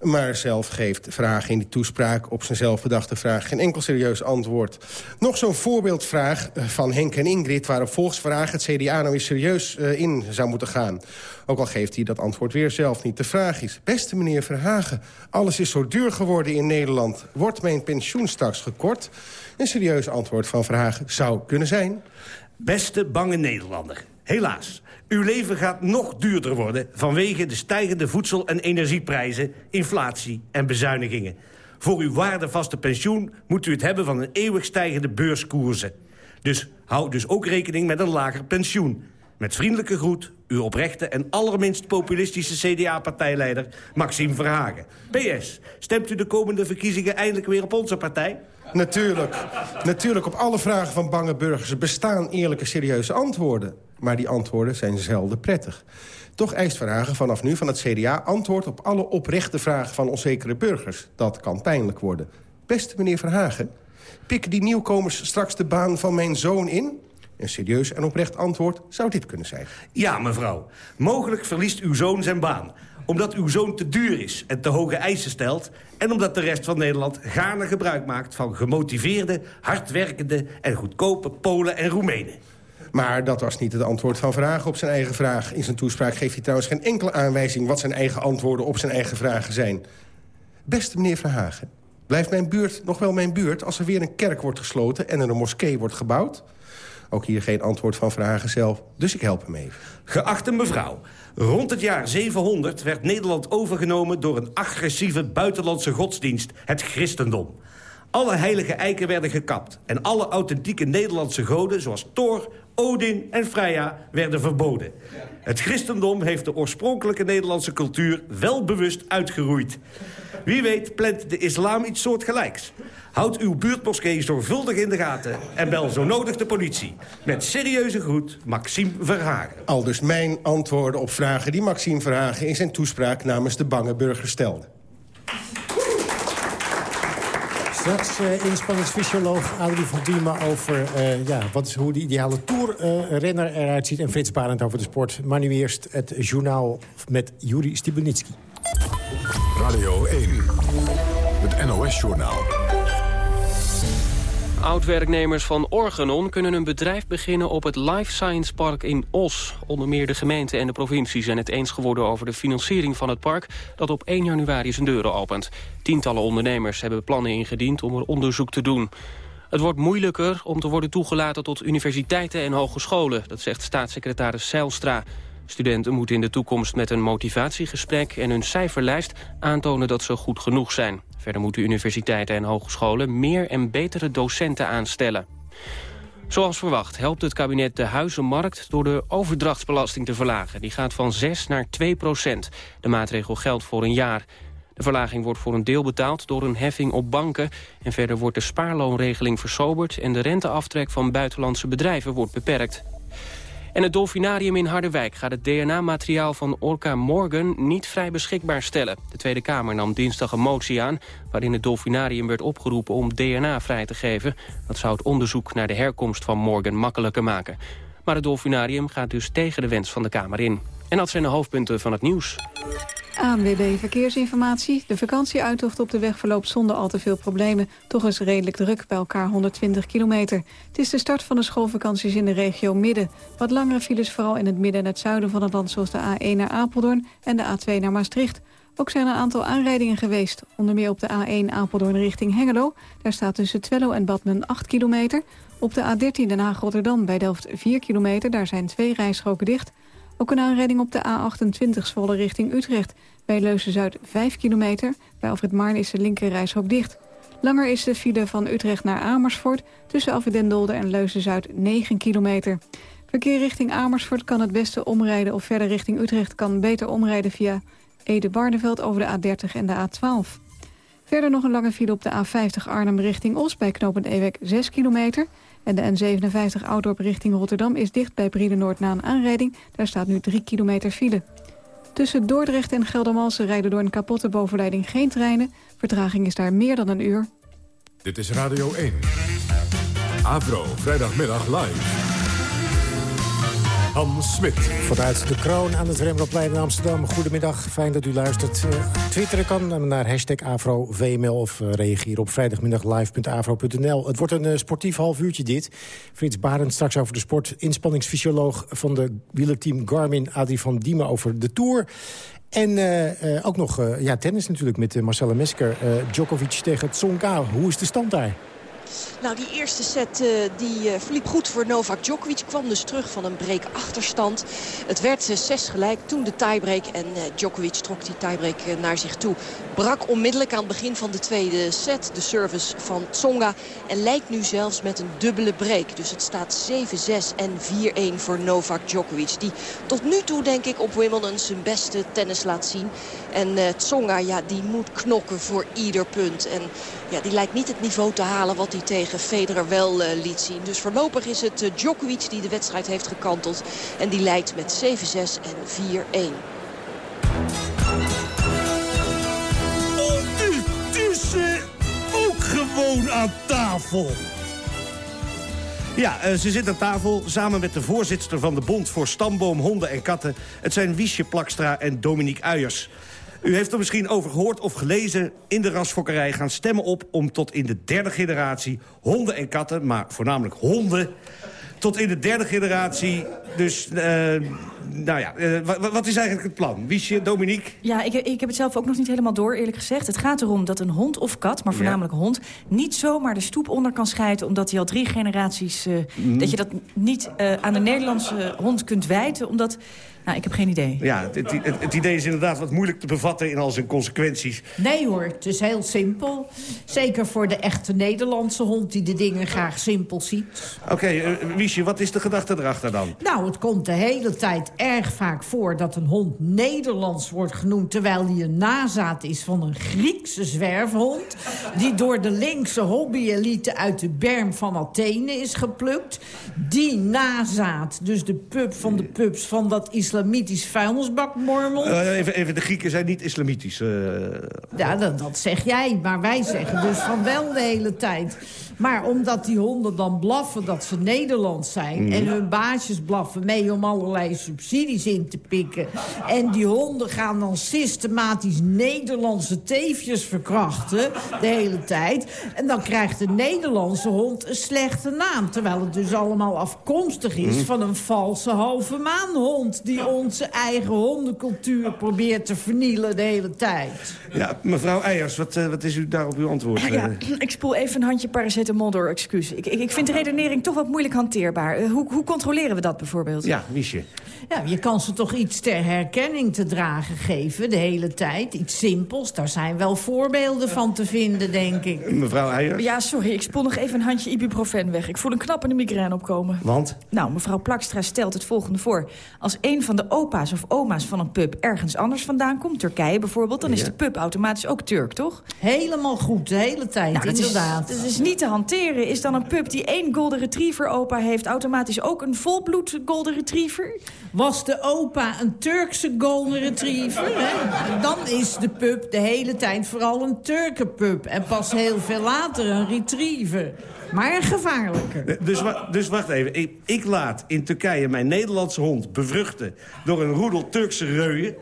Maar zelf geeft vragen in die toespraak op zijn zelfbedachte vraag... geen enkel serieus antwoord. Nog zo'n voorbeeldvraag eh, van Henk en Ingrid... waarop volgens vraag het CDA nou eens serieus uh, in zou moeten gaan. Ook al geeft hij dat antwoord weer zelf niet. De vraag is, beste meneer Verhagen... alles is zo duur geworden in Nederland. Wordt mijn pensioen straks gekort? Een serieus antwoord van Verhagen zou kunnen zijn... Beste bange Nederlander, helaas... Uw leven gaat nog duurder worden vanwege de stijgende voedsel- en energieprijzen, inflatie en bezuinigingen. Voor uw waardevaste pensioen moet u het hebben van een eeuwig stijgende beurskoersen. Dus houd dus ook rekening met een lager pensioen. Met vriendelijke groet, uw oprechte en allerminst populistische CDA-partijleider Maxime Verhagen. PS, stemt u de komende verkiezingen eindelijk weer op onze partij? Natuurlijk. Natuurlijk, op alle vragen van bange burgers bestaan eerlijke, serieuze antwoorden. Maar die antwoorden zijn zelden prettig. Toch eist Verhagen vanaf nu van het CDA antwoord op alle oprechte vragen van onzekere burgers. Dat kan pijnlijk worden. Beste meneer Verhagen, pikken die nieuwkomers straks de baan van mijn zoon in? Een serieus en oprecht antwoord zou dit kunnen zijn. Ja, mevrouw. Mogelijk verliest uw zoon zijn baan omdat uw zoon te duur is en te hoge eisen stelt... en omdat de rest van Nederland gaarne gebruik maakt... van gemotiveerde, hardwerkende en goedkope Polen en Roemenen. Maar dat was niet het antwoord van Vragen op zijn eigen vraag. In zijn toespraak geeft hij trouwens geen enkele aanwijzing... wat zijn eigen antwoorden op zijn eigen vragen zijn. Beste meneer Verhagen, blijft mijn buurt nog wel mijn buurt... als er weer een kerk wordt gesloten en er een moskee wordt gebouwd? Ook hier geen antwoord van Vragen zelf, dus ik help hem even. Geachte mevrouw, rond het jaar 700 werd Nederland overgenomen... door een agressieve buitenlandse godsdienst, het christendom. Alle heilige eiken werden gekapt. En alle authentieke Nederlandse goden, zoals Thor, Odin en Freya, werden verboden. Het christendom heeft de oorspronkelijke Nederlandse cultuur wel bewust uitgeroeid. Wie weet plant de islam iets soortgelijks. Houd uw buurtmoskee zorgvuldig in de gaten en bel zo nodig de politie. Met serieuze groet, Maxime Verhagen. Al dus mijn antwoorden op vragen die Maxime Verhagen... in zijn toespraak namens de bange burger stelde. Straks uh, inspanningsfysioloog Adrie van Diemen over uh, ja, wat is, hoe de ideale toerrenner uh, eruit ziet. En Frits Barend over de sport. Maar nu eerst het journaal met Juri Stibenitski. Radio 1, het NOS-journaal. Oud-werknemers van Organon kunnen een bedrijf beginnen op het Life Science Park in Os. Onder meer de gemeente en de provincie zijn het eens geworden over de financiering van het park... dat op 1 januari zijn deuren opent. Tientallen ondernemers hebben plannen ingediend om er onderzoek te doen. Het wordt moeilijker om te worden toegelaten tot universiteiten en hogescholen... dat zegt staatssecretaris Seilstra. Studenten moeten in de toekomst met een motivatiegesprek en hun cijferlijst aantonen dat ze goed genoeg zijn. Verder moeten universiteiten en hogescholen meer en betere docenten aanstellen. Zoals verwacht helpt het kabinet de huizenmarkt door de overdrachtsbelasting te verlagen. Die gaat van 6 naar 2 procent. De maatregel geldt voor een jaar. De verlaging wordt voor een deel betaald door een heffing op banken. En verder wordt de spaarloonregeling versoberd... en de renteaftrek van buitenlandse bedrijven wordt beperkt. En het Dolfinarium in Harderwijk gaat het DNA-materiaal van Orca Morgan niet vrij beschikbaar stellen. De Tweede Kamer nam dinsdag een motie aan waarin het Dolfinarium werd opgeroepen om DNA vrij te geven. Dat zou het onderzoek naar de herkomst van Morgan makkelijker maken. Maar het Dolfinarium gaat dus tegen de wens van de Kamer in. En dat zijn de hoofdpunten van het nieuws. ANWB Verkeersinformatie. De vakantieuittocht op de weg verloopt zonder al te veel problemen. Toch is redelijk druk, bij elkaar 120 kilometer. Het is de start van de schoolvakanties in de regio Midden. Wat langere files vooral in het midden en het zuiden van het land... zoals de A1 naar Apeldoorn en de A2 naar Maastricht. Ook zijn er een aantal aanrijdingen geweest. Onder meer op de A1 Apeldoorn richting Hengelo. Daar staat tussen Twello en Badmen 8 kilometer. Op de A13 Den Haag-Rotterdam bij Delft 4 kilometer. Daar zijn twee rijstroken dicht... Ook een aanrijding op de A28 Zwolle richting Utrecht. Bij Leuzen-Zuid 5 kilometer. Bij Alfred Maarn is de linkerrijstrook dicht. Langer is de file van Utrecht naar Amersfoort... tussen Alfred den en Leuzen-Zuid 9 kilometer. Verkeer richting Amersfoort kan het beste omrijden... of verder richting Utrecht kan beter omrijden via Ede-Barneveld... over de A30 en de A12. Verder nog een lange file op de A50 Arnhem richting Os... bij knooppunt Ewek 6 kilometer... En de N57 Oudorp richting Rotterdam is dicht bij Briedenoord na een aanrijding. Daar staat nu 3 kilometer file. Tussen Dordrecht en Geldermalsen rijden door een kapotte bovenleiding geen treinen. Vertraging is daar meer dan een uur. Dit is Radio 1. Avro, vrijdagmiddag live. Hans Smit. Vanuit de kroon aan het Rembrandtplein in Amsterdam. Goedemiddag, fijn dat u luistert. Uh, twitteren kan naar hashtag of uh, reageer op vrijdagmiddaglive.afro.nl. Het wordt een uh, sportief half uurtje dit. Frits Barend straks over de sport. Inspanningsfysioloog van de wielerteam Garmin, Adrie van Diemen over de Tour. En ook nog ja, tennis natuurlijk met Marcella Mesker. Djokovic tegen Tsonga. Hoe is de stand daar? Nou, die eerste set uh, die, uh, verliep goed voor Novak Djokovic. Kwam dus terug van een break achterstand. Het werd uh, zes gelijk, toen de tiebreak. En Djokovic trok die tiebreak naar zich toe. Brak onmiddellijk aan het begin van de tweede set de service van Tsonga. En lijkt nu zelfs met een dubbele break. Dus het staat 7-6 en 4-1 voor Novak Djokovic. Die tot nu toe, denk ik, op Wimbledon zijn beste tennis laat zien. En Tsonga, ja, die moet knokken voor ieder punt. En ja, die lijkt niet het niveau te halen wat hij tegen Federer wel uh, liet zien. Dus voorlopig is het uh, Djokovic die de wedstrijd heeft gekanteld. En die leidt met 7-6 en 4-1. Ondertussen ook gewoon aan tafel. Ja, uh, ze zit aan tafel samen met de voorzitter van de Bond voor Stamboom, Honden en Katten. Het zijn Wiesje Plakstra en Dominique Uijers. U heeft er misschien over gehoord of gelezen. In de rasfokkerij gaan stemmen op om tot in de derde generatie... honden en katten, maar voornamelijk honden... tot in de derde generatie dus... Uh, nou ja, uh, wat is eigenlijk het plan? Wiesje, Dominique? Ja, ik, ik heb het zelf ook nog niet helemaal door, eerlijk gezegd. Het gaat erom dat een hond of kat, maar voornamelijk ja. hond... niet zomaar de stoep onder kan schijten... omdat hij al drie generaties... Uh, mm. dat je dat niet aan de Nederlandse hond kunt wijten... omdat nou, ik heb geen idee. Ja, het, het, het, idee is inderdaad wat moeilijk te bevatten in al zijn consequenties. Nee hoor, het is heel simpel. Zeker voor de echte Nederlandse hond die de dingen graag simpel ziet. Oké, okay, uh, Wiesje, wat is de gedachte erachter dan? Nou, het komt de hele tijd erg vaak voor dat een hond Nederlands wordt genoemd... terwijl hij een nazaat is van een Griekse zwerfhond... die door de linkse hobby-elite uit de berm van Athene is geplukt. Die nazaat, dus de pup van de pups van dat islam islamitisch vuilnisbakmormel. Uh, even, even, de Grieken zijn niet islamitisch. Uh... Ja, dat, dat, zeg jij, maar wij zeggen dus van wel de hele tijd. Maar omdat die honden dan blaffen dat ze Nederlands zijn... Mm. en hun baasjes blaffen mee om allerlei subsidies in te pikken... en die honden gaan dan systematisch Nederlandse teefjes verkrachten... de hele tijd. En dan krijgt de Nederlandse hond een slechte naam. Terwijl het dus allemaal afkomstig is mm. van een valse halve maanhond... die onze eigen hondencultuur probeert te vernielen de hele tijd. Ja, mevrouw Eijers, wat, uh, wat is u daarop uw antwoord? Ja, ik spoel even een handje paracetamol door, excuus. Ik, ik, ik vind de redenering toch wat moeilijk hanteerbaar. Uh, hoe, hoe controleren we dat bijvoorbeeld? Ja, Wiesje. Ja, je kan ze toch iets ter herkenning te dragen geven de hele tijd. Iets simpels, daar zijn wel voorbeelden van te vinden, denk ik. Mevrouw Eijers? Ja, sorry, ik spoel nog even een handje ibuprofen weg. Ik voel een knappende migraine opkomen. Want? Nou, mevrouw Plakstra stelt het volgende voor. Als een van de opa's of oma's van een pup ergens anders vandaan komt... Turkije bijvoorbeeld, dan is de pup automatisch ook Turk, toch? Helemaal goed, de hele tijd, nou, dat inderdaad. Is, dat is niet te hanteren. Is dan een pup die één golden retriever opa heeft... automatisch ook een volbloed golden retriever? Was de opa een Turkse golden retriever, hè? Dan is de pup de hele tijd vooral een Turkenpup... en pas heel veel later een retriever. Maar gevaarlijker. Dus, dus wacht even. Ik, ik, laat in Turkije mijn Nederlandse hond bevruchten... door een roedel Turkse reuien.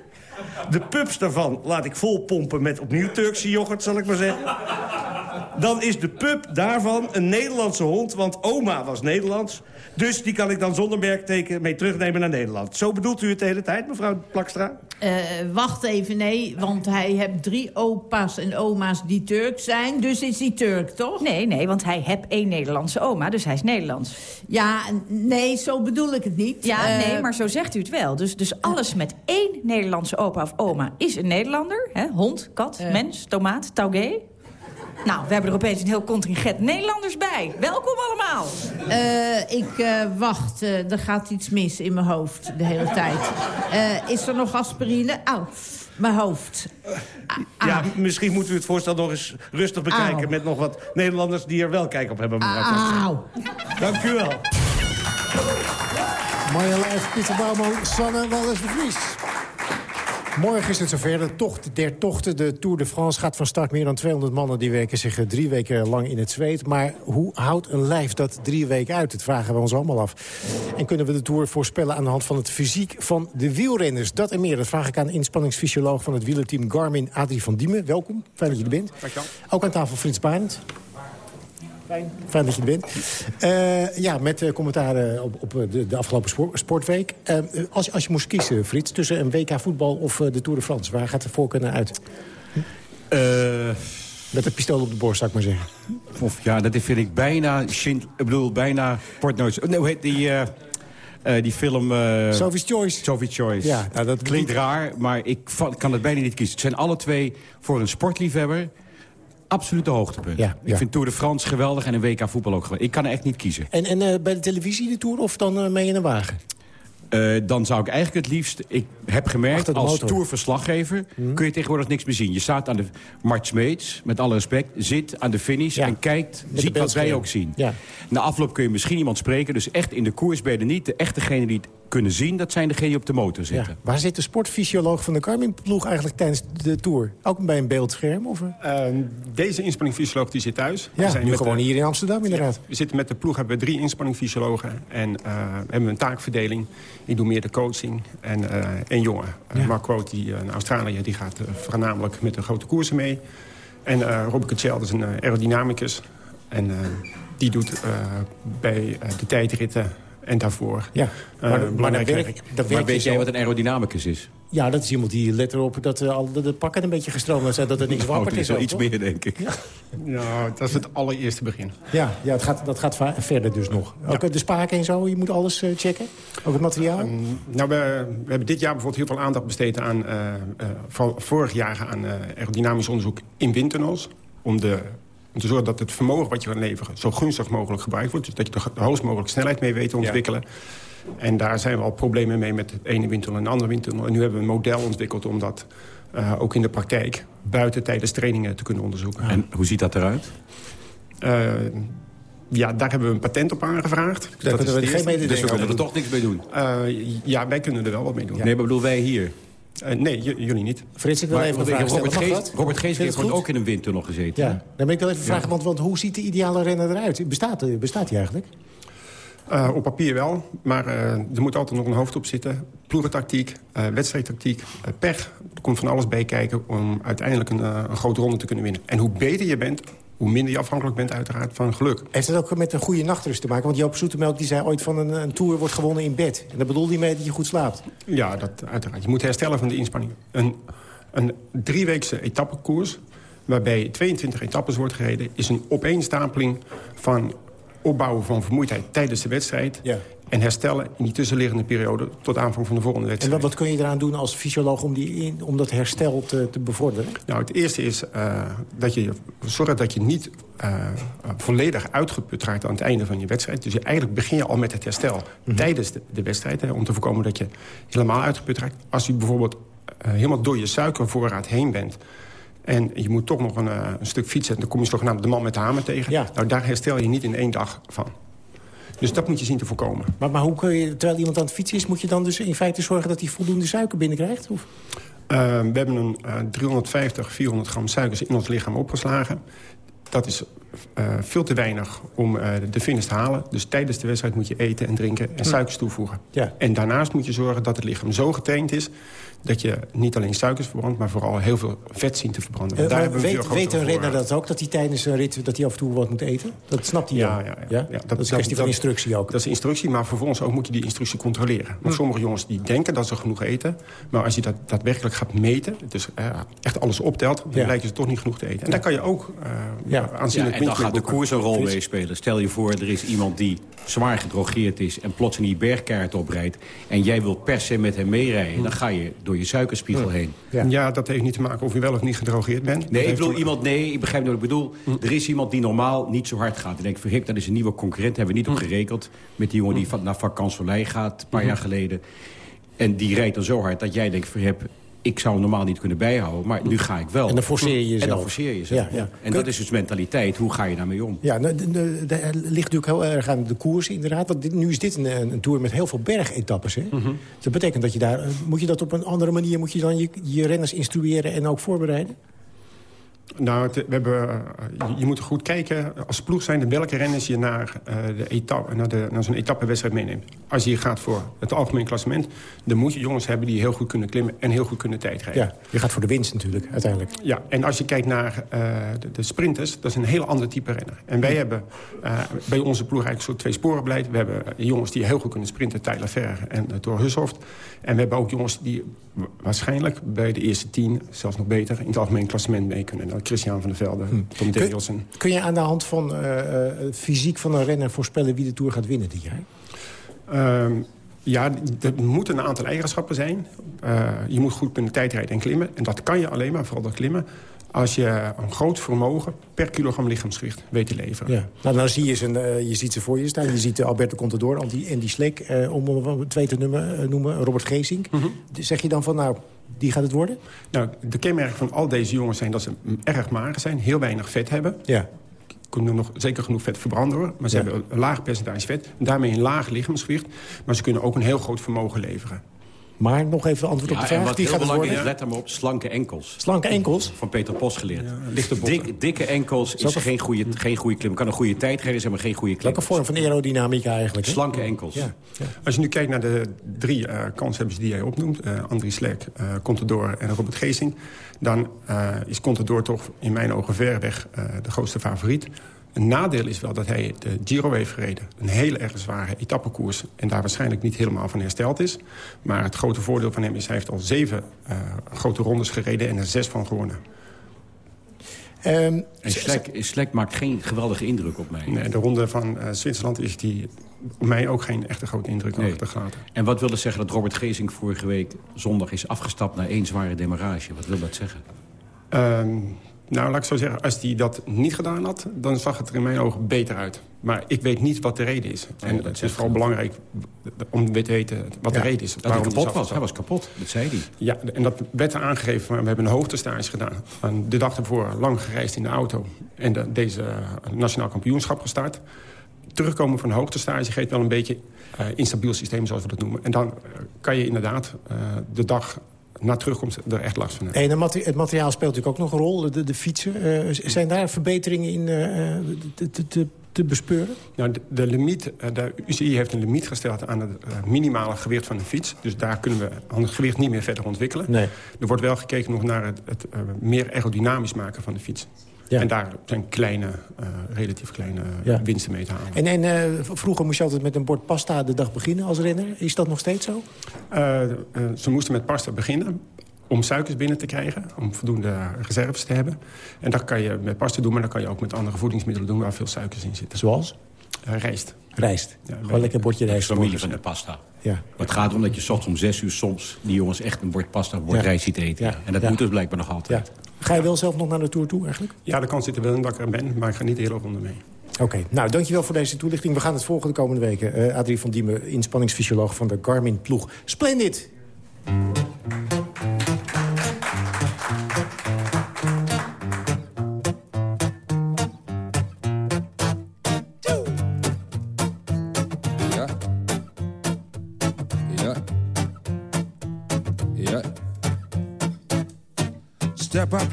De pups daarvan laat ik vol pompen met opnieuw Turkse yoghurt, zal ik maar zeggen. Dan is de pup daarvan een Nederlandse hond, want oma was Nederlands. Dus die kan ik dan zonder merkteken mee terugnemen naar Nederland. Zo bedoelt u het de hele tijd, mevrouw Plakstra? Uh, wacht even, nee, want hij heeft drie opa's en oma's die Turk zijn. Dus is hij Turk, toch? Nee, nee, want hij heeft één Nederlandse oma, dus hij is Nederlands. Ja, nee, zo bedoel ik het niet. Ja, uh, nee, maar zo zegt u het wel. Dus, dus alles met één Nederlandse opa of oma is een Nederlander. Hè? Hond, kat, uh. mens, tomaat, taugé. Nou, we hebben er opeens een heel contingent Nederlanders bij. Welkom allemaal. Uh, ik uh, wacht, uh, er gaat iets mis in mijn hoofd de hele tijd. is er nog aspirine? Au, mijn hoofd. Ja, misschien moeten we het voorstel nog eens rustig bekijken... Met nog wat Nederlanders die er wel kijk op hebben. Auw. Dank u wel. Marjolein, Pieter Bouwman, Sanne Wallis de Vries. Morgen is het zover. De tocht der tochten, de Tour de France, gaat van start. Meer dan 200 mannen die werken zich drie weken lang in het zweet. Maar hoe houdt een lijf dat drie weken uit? Dat vragen we ons allemaal af. En kunnen we de Tour voorspellen aan de hand van het fysiek van de wielrenners? Dat en meer, dat vraag ik aan inspanningsfysioloog van het wielerteam Garmin, Adrie van Diemen. Welkom, fijn dat je er bent. Ook aan tafel Frits Barend. Fijn. Fijn dat je er bent. Uh, ja, met uh, commentaren op, op de, de, afgelopen sport, sportweek. Uh, als, als je moest kiezen, Frits, tussen een WK voetbal of de Tour de France... waar gaat de voorkeur naar uit? Uh, Met het pistool op de borst, zou ik maar zeggen. Of ja, dat vind ik bijna... Schind, ik bedoel, bijna Portnoot's... Nee, hoe heet die... Uh, uh, die film... Uh, Sophie's Choice. Sophie's Choice. Ja, nou, dat klinkt raar, maar ik kan het bijna niet kiezen. Het zijn alle twee voor een sportliefhebber absolute hoogtepunt. Ja, ik vind Tour de France geweldig en een WK voetbal ook geweldig. Ik kan er echt niet kiezen. En, en uh, bij de televisie de Tour of dan uh, mee in een wagen? Uh, dan zou ik eigenlijk het liefst... Ik heb gemerkt, als tourverslaggever hmm. kun je tegenwoordig niks meer zien. Je staat aan de Smeets, met alle respect, zit aan de finish... en kijkt, ziet wat wij ook zien. Ja. Na afloop kun je misschien iemand spreken. Dus echt in de koers ben je niet de echte die het kunnen zien... dat zijn degenen die op de motor zitten. Ja. Waar zit de sportfysioloog van de Garmin-ploeg eigenlijk tijdens de Tour? Ook bij een beeldscherm? Of? Uh, deze inspanningsfysioloog die zit thuis. Ja, we zijn nu gewoon hier in Amsterdam inderdaad. we zitten met de ploeg, hebben we drie inspanningsfysiologen... en uh, hebben we een taakverdeling. Ik doe meer de coaching. En uh, een jongen, ja. Mark Quote, die, een Australiër... die gaat voornamelijk met de grote koersen mee. En uh, Kutschel, dat is een aerodynamicus. En die doet bij de tijdritten en daarvoor. Ja, maar, uh, maar, maar, werk, dat maar weet jij wat een aerodynamicus is? Ja, dat is iemand die let erop dat uh, al de, de pakken een beetje gestroomd zijn. Dat er niks wappert oh, is. wel iets meer, denk ik. Ja. ja. dat is het allereerste begin. Ja, ja het gaat, dat gaat verder dus nog. Ook ja. de spaken en zo, je moet alles uh, checken? Ook het materiaal? Um, nou, we, we, hebben dit jaar bijvoorbeeld heel veel aandacht besteed aan... Uh, vorig jaar aan aerodynamisch onderzoek in windtunnels. Om de om te zorgen dat het vermogen wat je kan leveren... zo gunstig mogelijk gebruikt wordt. Dus dat je de hoogst mogelijke snelheid mee weet te ontwikkelen. En daar zijn we al problemen mee met het ene windtunnel en de andere windtunnel. En nu hebben we een model ontwikkeld om dat uh, ook in de praktijk... buiten tijdens trainingen te kunnen onderzoeken. En hoe ziet dat eruit? Uh, ja, daar hebben we een patent op aangevraagd. dat is we geen dus we kunnen er toch niks mee doen? Uh, ja, wij kunnen er wel wat mee doen. Nee, maar bedoel wij hier? Uh, nee, jullie niet. Frits, ik wil even een vraag Robert Geest, Robert Geest heeft ook in een windtunnel gezeten. Ja, dan ben ik wel even vragen, want, want hoe ziet de ideale renner eruit? Bestaat, bestaat hij eigenlijk? Uh, op papier wel, maar uh, er moet altijd nog een hoofd op zitten. Ploegentactiek, uh, wedstrijdtactiek, pech. Er komt van alles bij kijken om uiteindelijk een, een grote ronde te kunnen winnen. En hoe beter je bent, hoe minder je afhankelijk bent uiteraard van geluk. Heeft dat ook met een goede nachtrust te maken? Want Joop Zoetemelk die zei ooit van een, een tour wordt gewonnen in bed. En dat bedoelde hij mee dat je goed slaapt. Ja, dat, uiteraard. Je moet herstellen van de inspanning. Een, een drieweekse etappekoers waarbij 22 etappes wordt gereden... is een opeenstapeling van opbouwen van vermoeidheid tijdens de wedstrijd... Ja. en herstellen in die tussenliggende periode tot aanvang van de volgende wedstrijd. En wat, wat kun je eraan doen als fysioloog om, die, om dat herstel te, te bevorderen? Nou, het eerste is uh, dat je zorgt dat je niet uh, volledig uitgeput raakt aan het einde van je wedstrijd. Dus je, eigenlijk begin je al met het herstel mhm. tijdens de, de wedstrijd... Hè, om te voorkomen dat je helemaal uitgeput raakt. Als je bijvoorbeeld uh, helemaal door je suikervoorraad heen bent... En je moet toch nog een, uh, een stuk fietsen. En dan kom je zogenaamd de man met de hamer tegen. Ja. Nou, daar herstel je niet in één dag van. Dus dat moet je zien te voorkomen. Maar, maar hoe kun je, terwijl iemand aan het fietsen is... moet je dan dus in feite zorgen dat hij voldoende suiker binnenkrijgt? Of? Uh, we hebben een uh, 350, 400 gram suikers in ons lichaam opgeslagen. Dat is uh, veel te weinig om de finish te halen. Dus tijdens de wedstrijd moet je eten en drinken en hm. suikers toevoegen. Ja. En daarnaast moet je zorgen dat het lichaam zo getraind is dat je niet alleen suikers verbrandt... maar vooral heel veel vet zien te verbranden. Uh, daar weet, weet een renner dat ook, dat hij tijdens een rit... dat hij af en toe wat moet eten? Dat snapt hij ja, ja, ja, ja? Dat, is een kwestie van instructie ook. Dat is instructie, maar vervolgens ook moet je die instructie controleren. Want hm. sommige jongens die denken dat ze genoeg eten... maar als je dat daadwerkelijk gaat meten, dus uh, echt alles optelt... dan blijkt ze toch niet genoeg te eten. En daar kan je ook uh, ja. aanzienlijk ja, En dan gaat de koers een rol meespelen. Stel je voor, er is iemand die zwaar gedrogeerd is... en plots in die bergkaart oprijdt... en jij wilt per se met hem meerijden... Hm. dan ga je door je suikerspiegel heen. Ja. ja. dat heeft niet te maken of je wel of niet gedrogeerd bent. Nee, ik bedoel iemand, nee, ik begrijp wat ik bedoel. Hm. Er is iemand die normaal niet zo hard gaat. En denk, verhip, dat is een nieuwe concurrent. Hebben we niet op hm. gerekend. Met die jongen die hm. naar Vakansolei gaat, een paar jaar geleden. En die rijdt dan zo hard dat jij denkt, verhip ik zou normaal niet kunnen bijhouden, maar nu ga ik wel. En dan forceer je jezelf. En dan forceer je jezelf. Ja, ja. En dat is dus mentaliteit. Hoe ga je daarmee om? Ja, nou, er ligt natuurlijk heel erg aan de koers inderdaad. Want dit, nu is dit een, een tour met heel veel bergetappes. Hè? Mm -hmm. Dat betekent dat je daar... Eh, moet je dat op een andere manier... moet je dan je, je renners instrueren en ook voorbereiden? Nou, we hebben, eh, je moet goed kijken als ploeg zijn welke renners je naar, uh, de etappe, naar, de, naar zo'n etappewedstrijd meeneemt. Als je gaat voor het algemeen klassement, dan moet je jongens hebben die heel goed kunnen klimmen en heel goed kunnen tijdrijden. Ja, je gaat voor de winst natuurlijk, uiteindelijk. Ja, en als je kijkt naar uh, de, de, sprinters, dat is een heel ander type renner. En wij hebben bij onze ploeg eigenlijk een soort twee sporen beleid. We hebben jongens die heel goed kunnen sprinten, Tyler Verre en Thor Hushoft. En we hebben ook jongens die waarschijnlijk bij de eerste tien, zelfs nog beter, in het algemeen klassement mee kunnen. Christian van der Velde, hm. Tom Danielsen. Kun, je aan de hand van fysiek van een renner voorspellen wie de Tour gaat winnen dit jaar? Ehm, ja, er moeten een aantal eigenschappen zijn. je moet goed kunnen tijdrijden en klimmen. En dat kan je alleen maar, vooral dat klimmen als je een groot vermogen per kilogram lichaamsgewicht weet te leveren. Ja. Nou, dan zie je, ze, uh, je ziet ze voor je staan. Je ziet uh, Alberto Contador en die, die Slek, uh, om twee te noemen, noemen Robert Geesink. Mhm. Zeg je dan van, nou, die gaat het worden? Nou, de kenmerken van al deze jongens zijn dat ze erg mager zijn. Heel weinig vet hebben. Ja kunnen nog zeker genoeg vet verbranden hoor. Maar ze hebben een laag percentage vet. En daarmee een laag lichaamsgewicht. Maar ze kunnen ook een heel groot vermogen leveren. Maar nog even antwoord op de vraag. Die gaat belangrijk is, let hem op, slanke enkels. Slanke enkels? Van Peter Pos geleerd. Ja, dikke enkels is geen goede, geen goede klim. Kan een goede tijd geven, maar geen goede klim. Welke vorm van aerodynamica eigenlijk? Slanke enkels. Ja. Als je nu kijkt naar de drie uh, kanshebbers die jij opnoemt... Uh, Andries Slek, uh, Contador en Robert Geesing... dan is Contador toch in mijn ogen ver weg de grootste favoriet. Een nadeel is wel dat hij de Giro heeft gereden. Een hele erg zware etappekoers. En daar waarschijnlijk niet helemaal van hersteld is. Maar het grote voordeel van hem is... hij heeft al zeven uh, grote rondes gereden en er zes van gewonnen. Um, en Slek, Slek, maakt geen geweldige indruk op mij. Nee, de ronde van uh, Zwitserland is die op mij ook geen echte grote indruk nee. achtergelaten. En wat wil dat zeggen dat Robert Gezing vorige week zondag is afgestapt... naar één zware demarrage? Wat wil dat zeggen? Um, nou, laat ik zo zeggen, als hij dat niet gedaan had... dan zag het er in mijn ogen beter uit. Maar ik weet niet wat de reden is. En het is vooral belangrijk om te weten wat de reden is. Dat hij kapot was. Hij was kapot, dat zei hij. Ja, en dat werd aangegeven. We hebben een hoogtestage gedaan. En de dag ervoor lang gereisd in de auto. En de, deze nationaal kampioenschap gestart. Terugkomen van een hoogtestage geeft wel een beetje uh, instabiel systeem, zoals we dat noemen. En dan uh, kan je inderdaad uh, de dag na terugkomst er echt last van En het materiaal speelt natuurlijk ook nog een rol, de, de fietsen. Uh, zijn daar verbeteringen in uh, te, te, te, bespeuren? Nou, de, de, limiet, de UCI heeft een limiet gesteld aan het minimale gewicht van de fiets. Dus daar kunnen we aan het gewicht niet meer verder ontwikkelen. Nee. Er wordt wel gekeken nog naar het, het meer aerodynamisch maken van de fiets. Ja. En daar zijn kleine, uh, relatief kleine ja. winsten mee te halen. En, en uh, vroeger moest je altijd met een bord pasta de dag beginnen als renner. Is dat nog steeds zo? Uh, ze moesten met pasta beginnen om suikers binnen te krijgen. Om voldoende reserves te hebben. En dat kan je met pasta doen, maar dat kan je ook met andere voedingsmiddelen doen... waar veel suikers in zitten. Zoals? rijst. Rijst. Ja, Gewoon lekker bordje rijst. familie van de pasta. Ja. Maar het gaat erom dat je ochtends om zes uur soms... die jongens echt een bord pasta, een bord rijst ziet eten. En dat moet dus blijkbaar nog altijd. Ga je wel zelf nog naar de Tour toe eigenlijk? Ja, de kans zit er wel in dat ik er ben, maar ik ga niet de hele ronde mee. Oké, nou dankjewel voor deze toelichting. We gaan het volgen de komende weken. Uh, Adrie van Diemen, inspanningsfysioloog van de Garmin-ploeg. Splendid!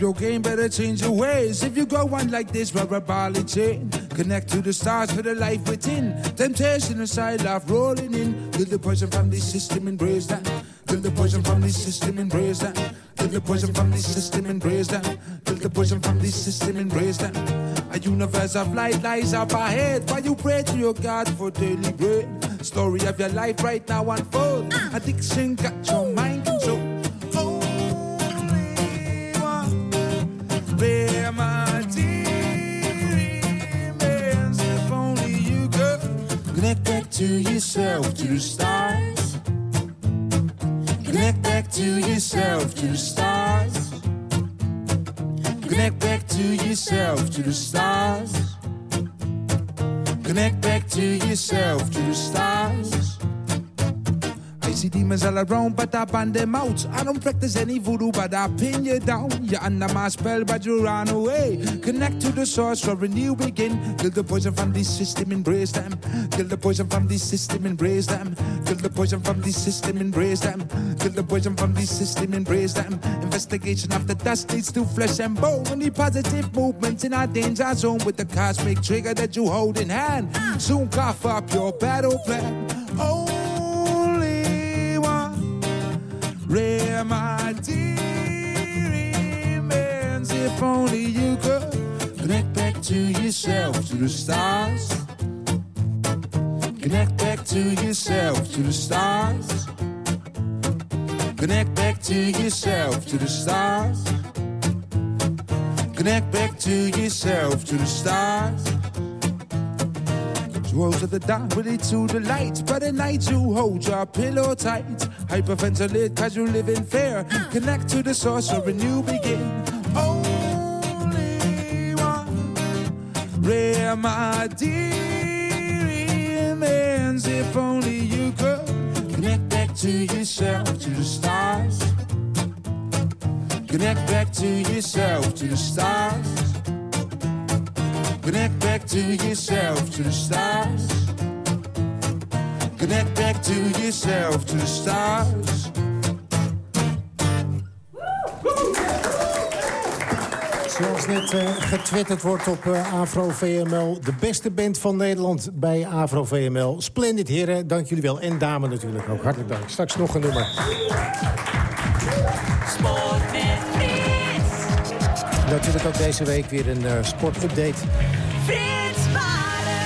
Your game, better change your ways. If you go on like this, rubber bally chain. Connect to the stars for the life within. Temptation aside, life rolling in. Till the poison from the system embrace that. Till the poison from the system embrace that. Till the poison from the system embrace that. Till the poison from the system embrace that. A universe of light lies up ahead. While you pray to your God for daily bread. Story of your life right now unfold. Uh. Addiction got your mind to yourself, to the stars. Connect back to yourself, to the stars. Connect back to yourself, to the stars. Connect back to yourself, to the stars. See demons all around, but I ban them out. I don't practice any voodoo, but I pin you down. You're under my spell, but you run away. Connect to the source for a new begin. Kill the poison from this system, embrace them. Kill the poison from this system, embrace them. Kill the poison from this system, embrace them. Kill the poison from this system, embrace them. Investigation of the dust leads to flesh and bone. Only positive movements in our danger zone with the cosmic trigger that you hold in hand. Soon cough up your battle plan. Oh. Remedy remains if only you could connect back to yourself, to the stars. Connect back to yourself, to the stars. Connect back to yourself, to the stars. Connect back to yourself, to the stars. Rose of the dawn, ready to the light. But at night you hold your pillow tight. Hyperventilate cause you live in fear. Connect to the source of a new begin. Only one. Rare, my dear remains if only you could. Connect back to yourself, to the stars. Connect back to yourself, to the stars. Connect back to yourself, to the stars. Connect back to yourself, to the stars. Zoals net uh, getwitterd wordt op uh, Afro VML. De beste band van Nederland bij Afro VML. Splendid heren, dank jullie wel. En dames natuurlijk ook. Hartelijk dank. Straks nog een nummer. Sport met. Natuurlijk ook deze week weer een uh, sportupdate.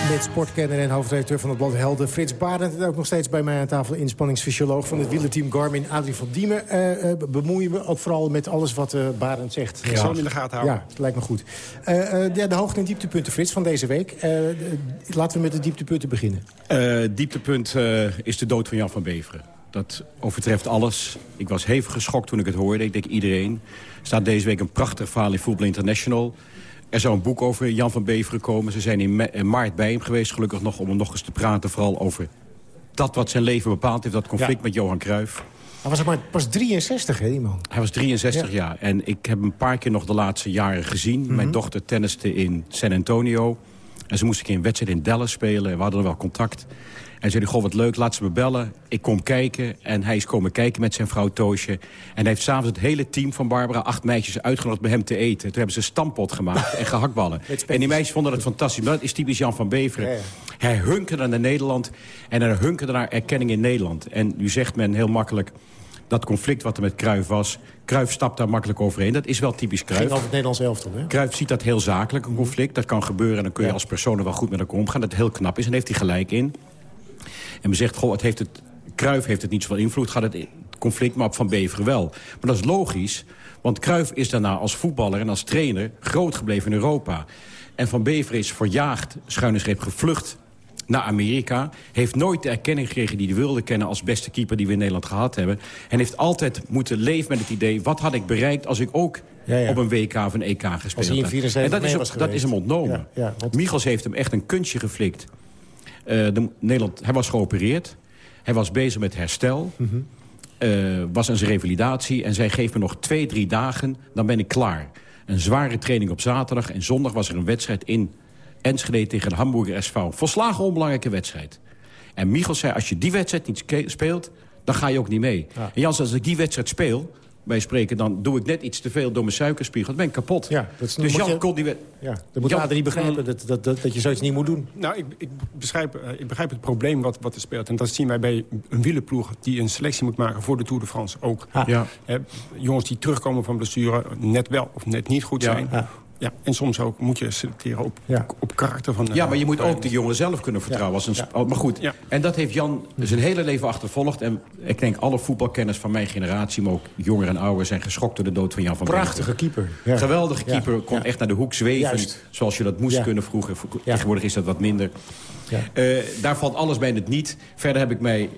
Met sportkenner en hoofdredacteur van het blad Helden, Frits Barend. En ook nog steeds bij mij aan tafel inspanningsfysioloog van het wielerteam Garmin, Adrie van Diemen. Uh, uh, bemoeien we ook vooral met alles wat uh, Barend zegt. Zal hem in de gaten houden. Ja, dat lijkt me goed. ja, de hoogte- en dieptepunten, Frits, van deze week. laten we met de dieptepunten beginnen. dieptepunt is de dood van Jan van Beveren. Dat overtreft alles. Ik was hevig geschokt toen ik het hoorde. Ik denk iedereen. Er staat deze week een prachtig verhaal in Voetbal International. Er zou een boek over Jan van Beveren komen. Ze zijn in maart bij hem geweest, gelukkig nog, om hem nog eens te praten. Vooral over dat wat zijn leven bepaald heeft, dat conflict ja. met Johan Cruijff. Hij was maar pas 63, hè, die man? Hij was 63, ja. ja. En ik heb hem een paar keer nog de laatste jaren gezien. Mm -hmm. Mijn dochter tenniste in San Antonio. En ze moest een keer een wedstrijd in Dallas spelen. En we hadden er wel contact. En zei hij, goh, wat leuk, laat ze me bellen. Ik kom kijken. En hij is komen kijken met zijn vrouw Toosje. En hij heeft s'avonds het hele team van Barbara, acht meisjes, uitgenodigd bij hem te eten. Toen hebben ze stampot gemaakt en gehaktballen. En die meisjes vonden dat fantastisch. Maar dat is typisch Jan van Beveren. Ja, ja. Hij hunkerde naar Nederland en hij hunkerde naar erkenning in Nederland. En nu zegt men heel makkelijk dat conflict wat er met Cruijff was... Cruijff stapt daar makkelijk overheen. Dat is wel typisch Cruijff. Ging over het Nederlands elftal, hè? Cruijff ziet dat heel zakelijk, een conflict. Dat kan gebeuren en dan kun je ja. als persoon er wel goed met elkaar omgaan. Dat heel knap is en heeft hij gelijk in. En men zegt, goh, het heeft het, Cruijff heeft het niet zoveel invloed. Gaat het conflict, maar op Van Beveren wel. Maar dat is logisch, want Cruijff is daarna als voetballer en als trainer... groot gebleven in Europa. En Van Beveren is verjaagd, schuine streep gevlucht naar Amerika. Heeft nooit de erkenning gekregen die hij wilde kennen... als beste keeper die we in Nederland gehad hebben. En heeft altijd moeten leven met het idee... wat had ik bereikt als ik ook ja, ja. op een WK of een EK gespeeld had. En dat is, hem, dat is hem ontnomen. Ja. Michels heeft hem echt een kunstje geflikt. Uh, de, Nederland, hij was geopereerd. Hij was bezig met herstel. Mm -hmm. uh, was aan zijn revalidatie. En zij geeft me nog twee, drie dagen, dan ben ik klaar. Een zware training op zaterdag. En zondag was er een wedstrijd in Enschede tegen de Hamburger SV. Volslagen onbelangrijke wedstrijd. En Michels zei, als je die wedstrijd niet speelt, dan ga je ook niet mee. Ja. En Jans, als ik die wedstrijd speel, wij spreken, dan doe ik net iets te veel door mijn suikerspiegel. Dan ben ik kapot. Ja, dat is, dus Jan je, kon die... Ja, dan moet Jan, niet begrijpen dat, dat, dat, dat je zoiets niet moet doen. Nou, ik, ik, begrijp, uh, ik begrijp het probleem wat, wat er speelt. En dat zien wij bij een wielerploeg die een selectie moet maken voor de Tour de France ook. Ja. Eh, jongens die terugkomen van blessure, net wel of net niet goed zijn. Ja. Ja, en soms ook moet je selecteren op, ja. op karakter van... Ja, maar je moet ook de jongen zelf kunnen vertrouwen. Ja. Als een ja. Maar goed, ja. en dat heeft Jan zijn hele leven achtervolgd. En ik denk alle voetbalkenners van mijn generatie... maar ook jonger en ouder zijn geschokt door de dood van Jan van Prachtige keeper. Geweldige keeper, kon echt naar de hoek zweven. Juist. Zoals je dat moest kunnen vroeger. Tegenwoordig is dat wat minder. Uh, daar valt alles bij het niet. Verder heb ik mij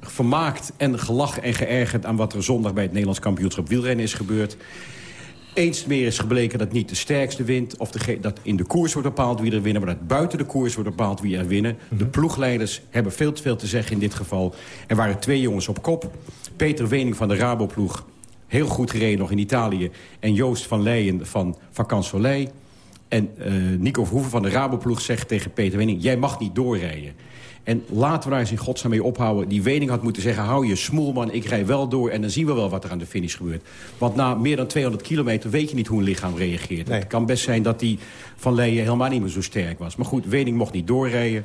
vermaakt en gelachen en geërgerd... aan wat er zondag bij het Nederlands kampioenschap wielrennen is gebeurd. Eens meer is gebleken dat niet de sterkste wint... of de, dat in de koers wordt bepaald wie er winnen... maar dat buiten de koers wordt bepaald wie er winnen. -hmm. De ploegleiders hebben veel te veel te zeggen in dit geval. Er waren twee jongens op kop. Peter Wening van de Raboploeg, heel goed gereden nog in Italië... en Joost van Leijen van Vakant Soleil. En uh, Nico Verhoeven van de Raboploeg zegt tegen Peter Wening... jij mag niet doorrijden. En laten we daar eens in godsnaam mee ophouden. Die Wening had moeten zeggen, hou je smoel man, ik rij wel door... en dan zien we wel wat er aan de finish gebeurt. Want na meer dan 200 kilometer weet je niet hoe een lichaam reageert. Nee. Het kan best zijn dat die van Leijen helemaal niet meer zo sterk was. Maar goed, Wening mocht niet doorrijden.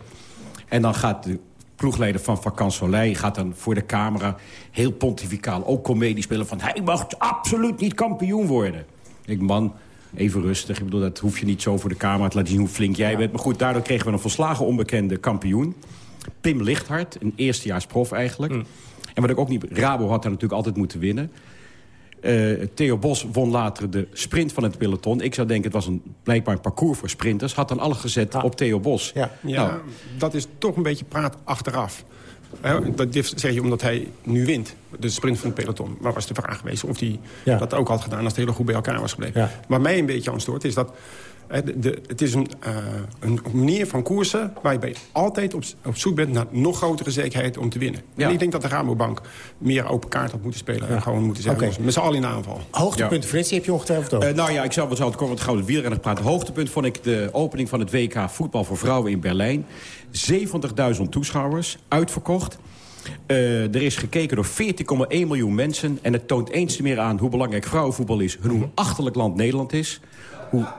En dan gaat de ploegleider van Vakant Soleil gaat dan voor de camera... heel pontificaal, ook comedie spelen van... hij mag absoluut niet kampioen worden. Ik man, even rustig. Ik bedoel, dat hoef je niet zo voor de camera te laten zien hoe flink jij ja. bent. Maar goed, daardoor kregen we een volslagen onbekende kampioen. Pim Lichthart, een eerstejaarsprof eigenlijk. Mm. En wat ik ook niet... Rabo had daar natuurlijk altijd moeten winnen. Theo Bos won later de sprint van het peloton. Ik zou denken, het was een, blijkbaar een parcours voor sprinters. Had dan alles gezet op Theo Bos. Ja, ja nou. dat is toch een beetje praat achteraf. dat zeg je omdat hij nu wint, de sprint van het peloton. Maar was de vraag geweest of hij dat ook had gedaan... als het hele goed bij elkaar was gebleven. Ja. Waar mij een beetje aan stoort is dat de, het is een, uh, een manier van koersen waarbij je altijd op, op zoek bent naar nog grotere zekerheid om te winnen. En ik denk dat de Rabobank meer open kaart had moeten spelen. En gewoon moeten zeggen, okay. met z'n allen in aanval. Hoogtepunt, ja. Frits, heb je ongetwijfeld ook? Uh, nou ja, ik zou wel het kort met gouden wielrenner praten. Hoogtepunt vond ik de opening van het WK voetbal voor vrouwen in Berlijn. 70.000 toeschouwers, uitverkocht. Uh, er is gekeken door 14,1 miljoen mensen. En het toont eens te meer aan hoe belangrijk vrouwenvoetbal is. Hoe achterlijk land Nederland is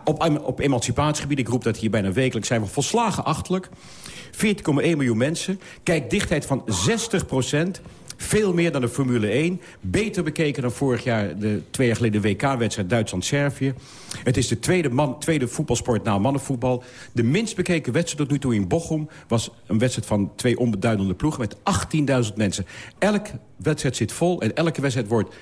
op, op emancipatiegebied, ik roep dat hier bijna wekelijks... zijn we volslagen achterlijk. 14,1 miljoen mensen. Kijk, dichtheid van 60 procent. Veel meer dan de Formule 1. Beter bekeken dan vorig jaar, de twee jaar geleden WK-wedstrijd Duitsland-Servië. Het is de tweede, man, tweede voetbalsport na mannenvoetbal. De minst bekeken wedstrijd tot nu toe in Bochum... was een wedstrijd van twee onbeduidende ploegen met 18.000 mensen. Elke wedstrijd zit vol en elke wedstrijd wordt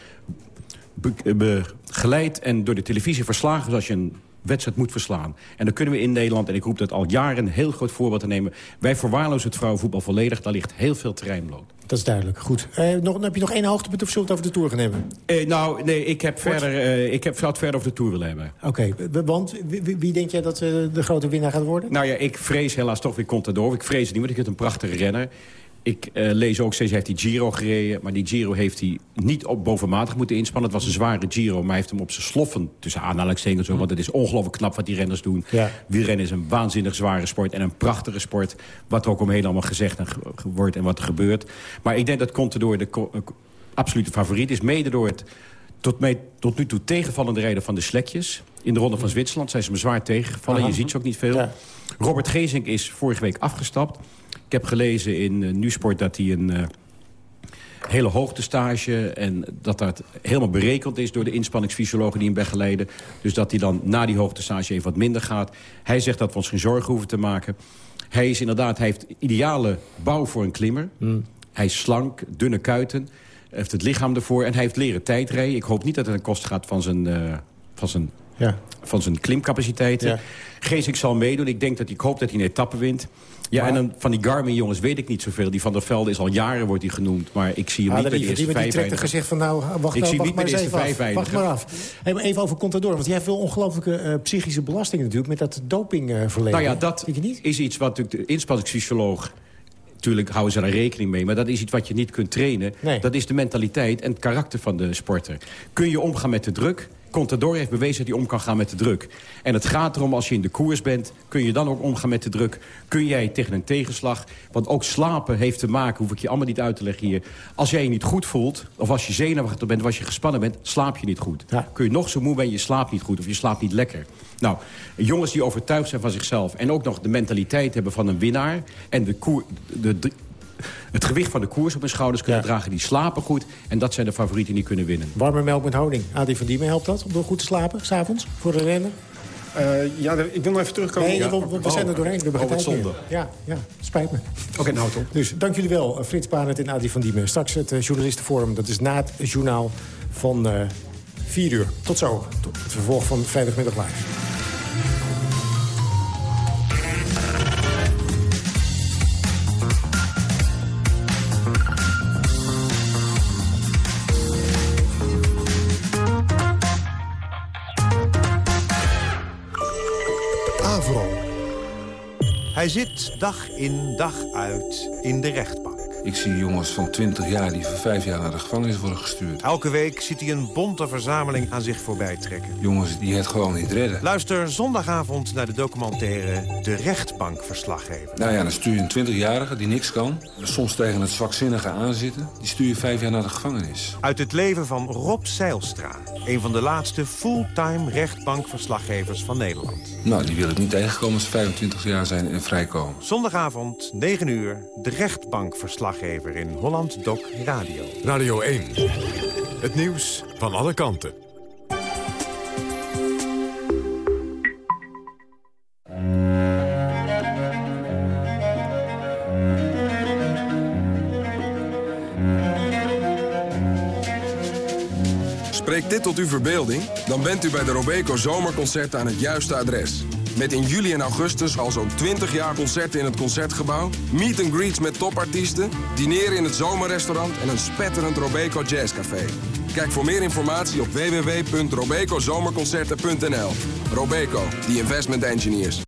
begeleid en door de televisie verslagen... zoals je een wedstrijd moet verslaan. En dan kunnen we in Nederland, en ik roep dat al jaren... een heel groot voorbeeld te nemen. Wij verwaarlozen het vrouwenvoetbal volledig. Daar ligt heel veel terrein bloot. Dat is duidelijk. Goed. Eh, nog, heb je nog één hoogtepunt of zult het over de Tour gaan nemen? Eh, nou, nee, ik heb, verder, ik heb verder over de Tour willen hebben. Oké, want wie, wie, denk jij dat uh, de grote winnaar gaat worden? Nou ja, ik vrees helaas toch weer Contador. Ik vrees het niet, want ik vind het een prachtige renner. Ik uh, lees ook steeds, hij heeft die Giro gereden... maar die Giro heeft hij niet op bovenmatig moeten inspannen. Het was een zware Giro, maar hij heeft hem op zijn sloffen... tussen aanhalingstekens, zo, want het is ongelooflijk knap wat die renners doen. Ja. Wielrennen is een waanzinnig zware sport en een prachtige sport... wat er ook omheen allemaal gezegd en wordt en wat er gebeurt. Maar ik denk dat Contador de uh, absolute favoriet is. Mede door het tot, mee, tot nu toe tegenvallende rijden van de slekjes. In de Ronde van Zwitserland zijn ze me zwaar tegengevallen. Je ziet ze ook niet veel. Ja. Robert Gezink is vorige week afgestapt. Ik heb gelezen in uh, Nieuwsport dat hij een uh, hele hoogtestage... en dat dat helemaal berekend is door de inspanningsfysiologen die hem begeleiden. Dus dat hij dan na die hoogtestage even wat minder gaat. Hij zegt dat we ons geen zorgen hoeven te maken. Hij is inderdaad, hij heeft ideale bouw voor een klimmer. Mm. Hij is slank, dunne kuiten, heeft het lichaam ervoor... en hij heeft leren tijdrijden. Ik hoop niet dat het ten koste gaat van zijn, uh, van zijn, ja. van zijn klimcapaciteiten. Ja. Geesink zal meedoen. Ik denk dat ik hoop dat hij een etappe wint. Ja, en dan van die Garmin-jongens weet ik niet zoveel. Die Van der Velde is al jaren, wordt hij genoemd. Maar ik zie hem ah, niet bij de eerste vijf Die trekt gezegd van, nou, wacht, ik zie wacht niet maar de eerste vijf Wacht maar af. Hey, maar even over Contador, want jij hebt wel ongelooflijke uh, psychische belastingen natuurlijk... met dat dopingverleden. Nou ja, dat is iets wat natuurlijk de inspanningsfysioloog... Natuurlijk houden ze daar rekening mee, maar dat is iets wat je niet kunt trainen. Nee. Dat is de mentaliteit en het karakter van de sporter. Kun je omgaan met de druk? Contador heeft bewezen dat hij om kan gaan met de druk. En het gaat erom, als je in de koers bent... kun je dan ook omgaan met de druk. Kun jij tegen een tegenslag... want ook slapen heeft te maken, hoef ik je allemaal niet uit te leggen hier... als jij je niet goed voelt, of als je zenuwachtig bent... of als je gespannen bent, slaap je niet goed. Kun je nog zo moe zijn, je slaapt niet goed... of je slaapt niet lekker. Nou, jongens die overtuigd zijn van zichzelf... en ook nog de mentaliteit hebben van een winnaar... en de, koer, de, de het gewicht van de koers op hun schouders kunnen dragen. Die slapen goed. En dat zijn de favorieten die kunnen winnen. Warme melk met honing. Adi van Diemen helpt dat om door goed te slapen, s'avonds, voor de rennen? Uh, ja, ik wil nog even terugkomen. Nee, we, we, zijn er doorheen. We oh, zonde. Ja, ja, spijt me. Oké, okay, nou top. Dus dank jullie wel, Frits Barend en Adi van Diemen. Straks het uh, journalistenforum, dat is na het journaal van uh, 4 uur. Tot zo. Tot het vervolg van Vrijdagmiddag Live. Hij zit dag in dag uit in de rechtbank. Ik zie jongens van 20 jaar die voor vijf jaar naar de gevangenis worden gestuurd. Elke week ziet hij een bonte verzameling aan zich voorbij trekken. Jongens die het gewoon niet redden. Luister zondagavond naar de documentaire De Rechtbankverslaggever. Nou ja, dan stuur je een 20-jarige die niks kan. Soms tegen het zwakzinnige aanzitten. Die stuur je vijf jaar naar de gevangenis. Uit het leven van Rob Seilstra. Een van de laatste fulltime rechtbankverslaggevers van Nederland. Nou, die wil ik niet tegenkomen als ze 25 jaar zijn en vrijkomen. Zondagavond, 9 uur, De In Holland Doc Radio. Radio 1. Het nieuws van alle kanten. Spreekt dit tot uw verbeelding? Dan bent u bij de Robeco Zomerconcerten aan het juiste adres. Met in juli en augustus al zo'n 20 jaar concerten in het Concertgebouw... meet and greets met topartiesten, dineren in het zomerrestaurant... en een spetterend Robeco Jazzcafé. Kijk voor meer informatie op www.robecozomerconcerten.nl. Robeco, the investment engineers.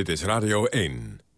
Dit is Radio 1.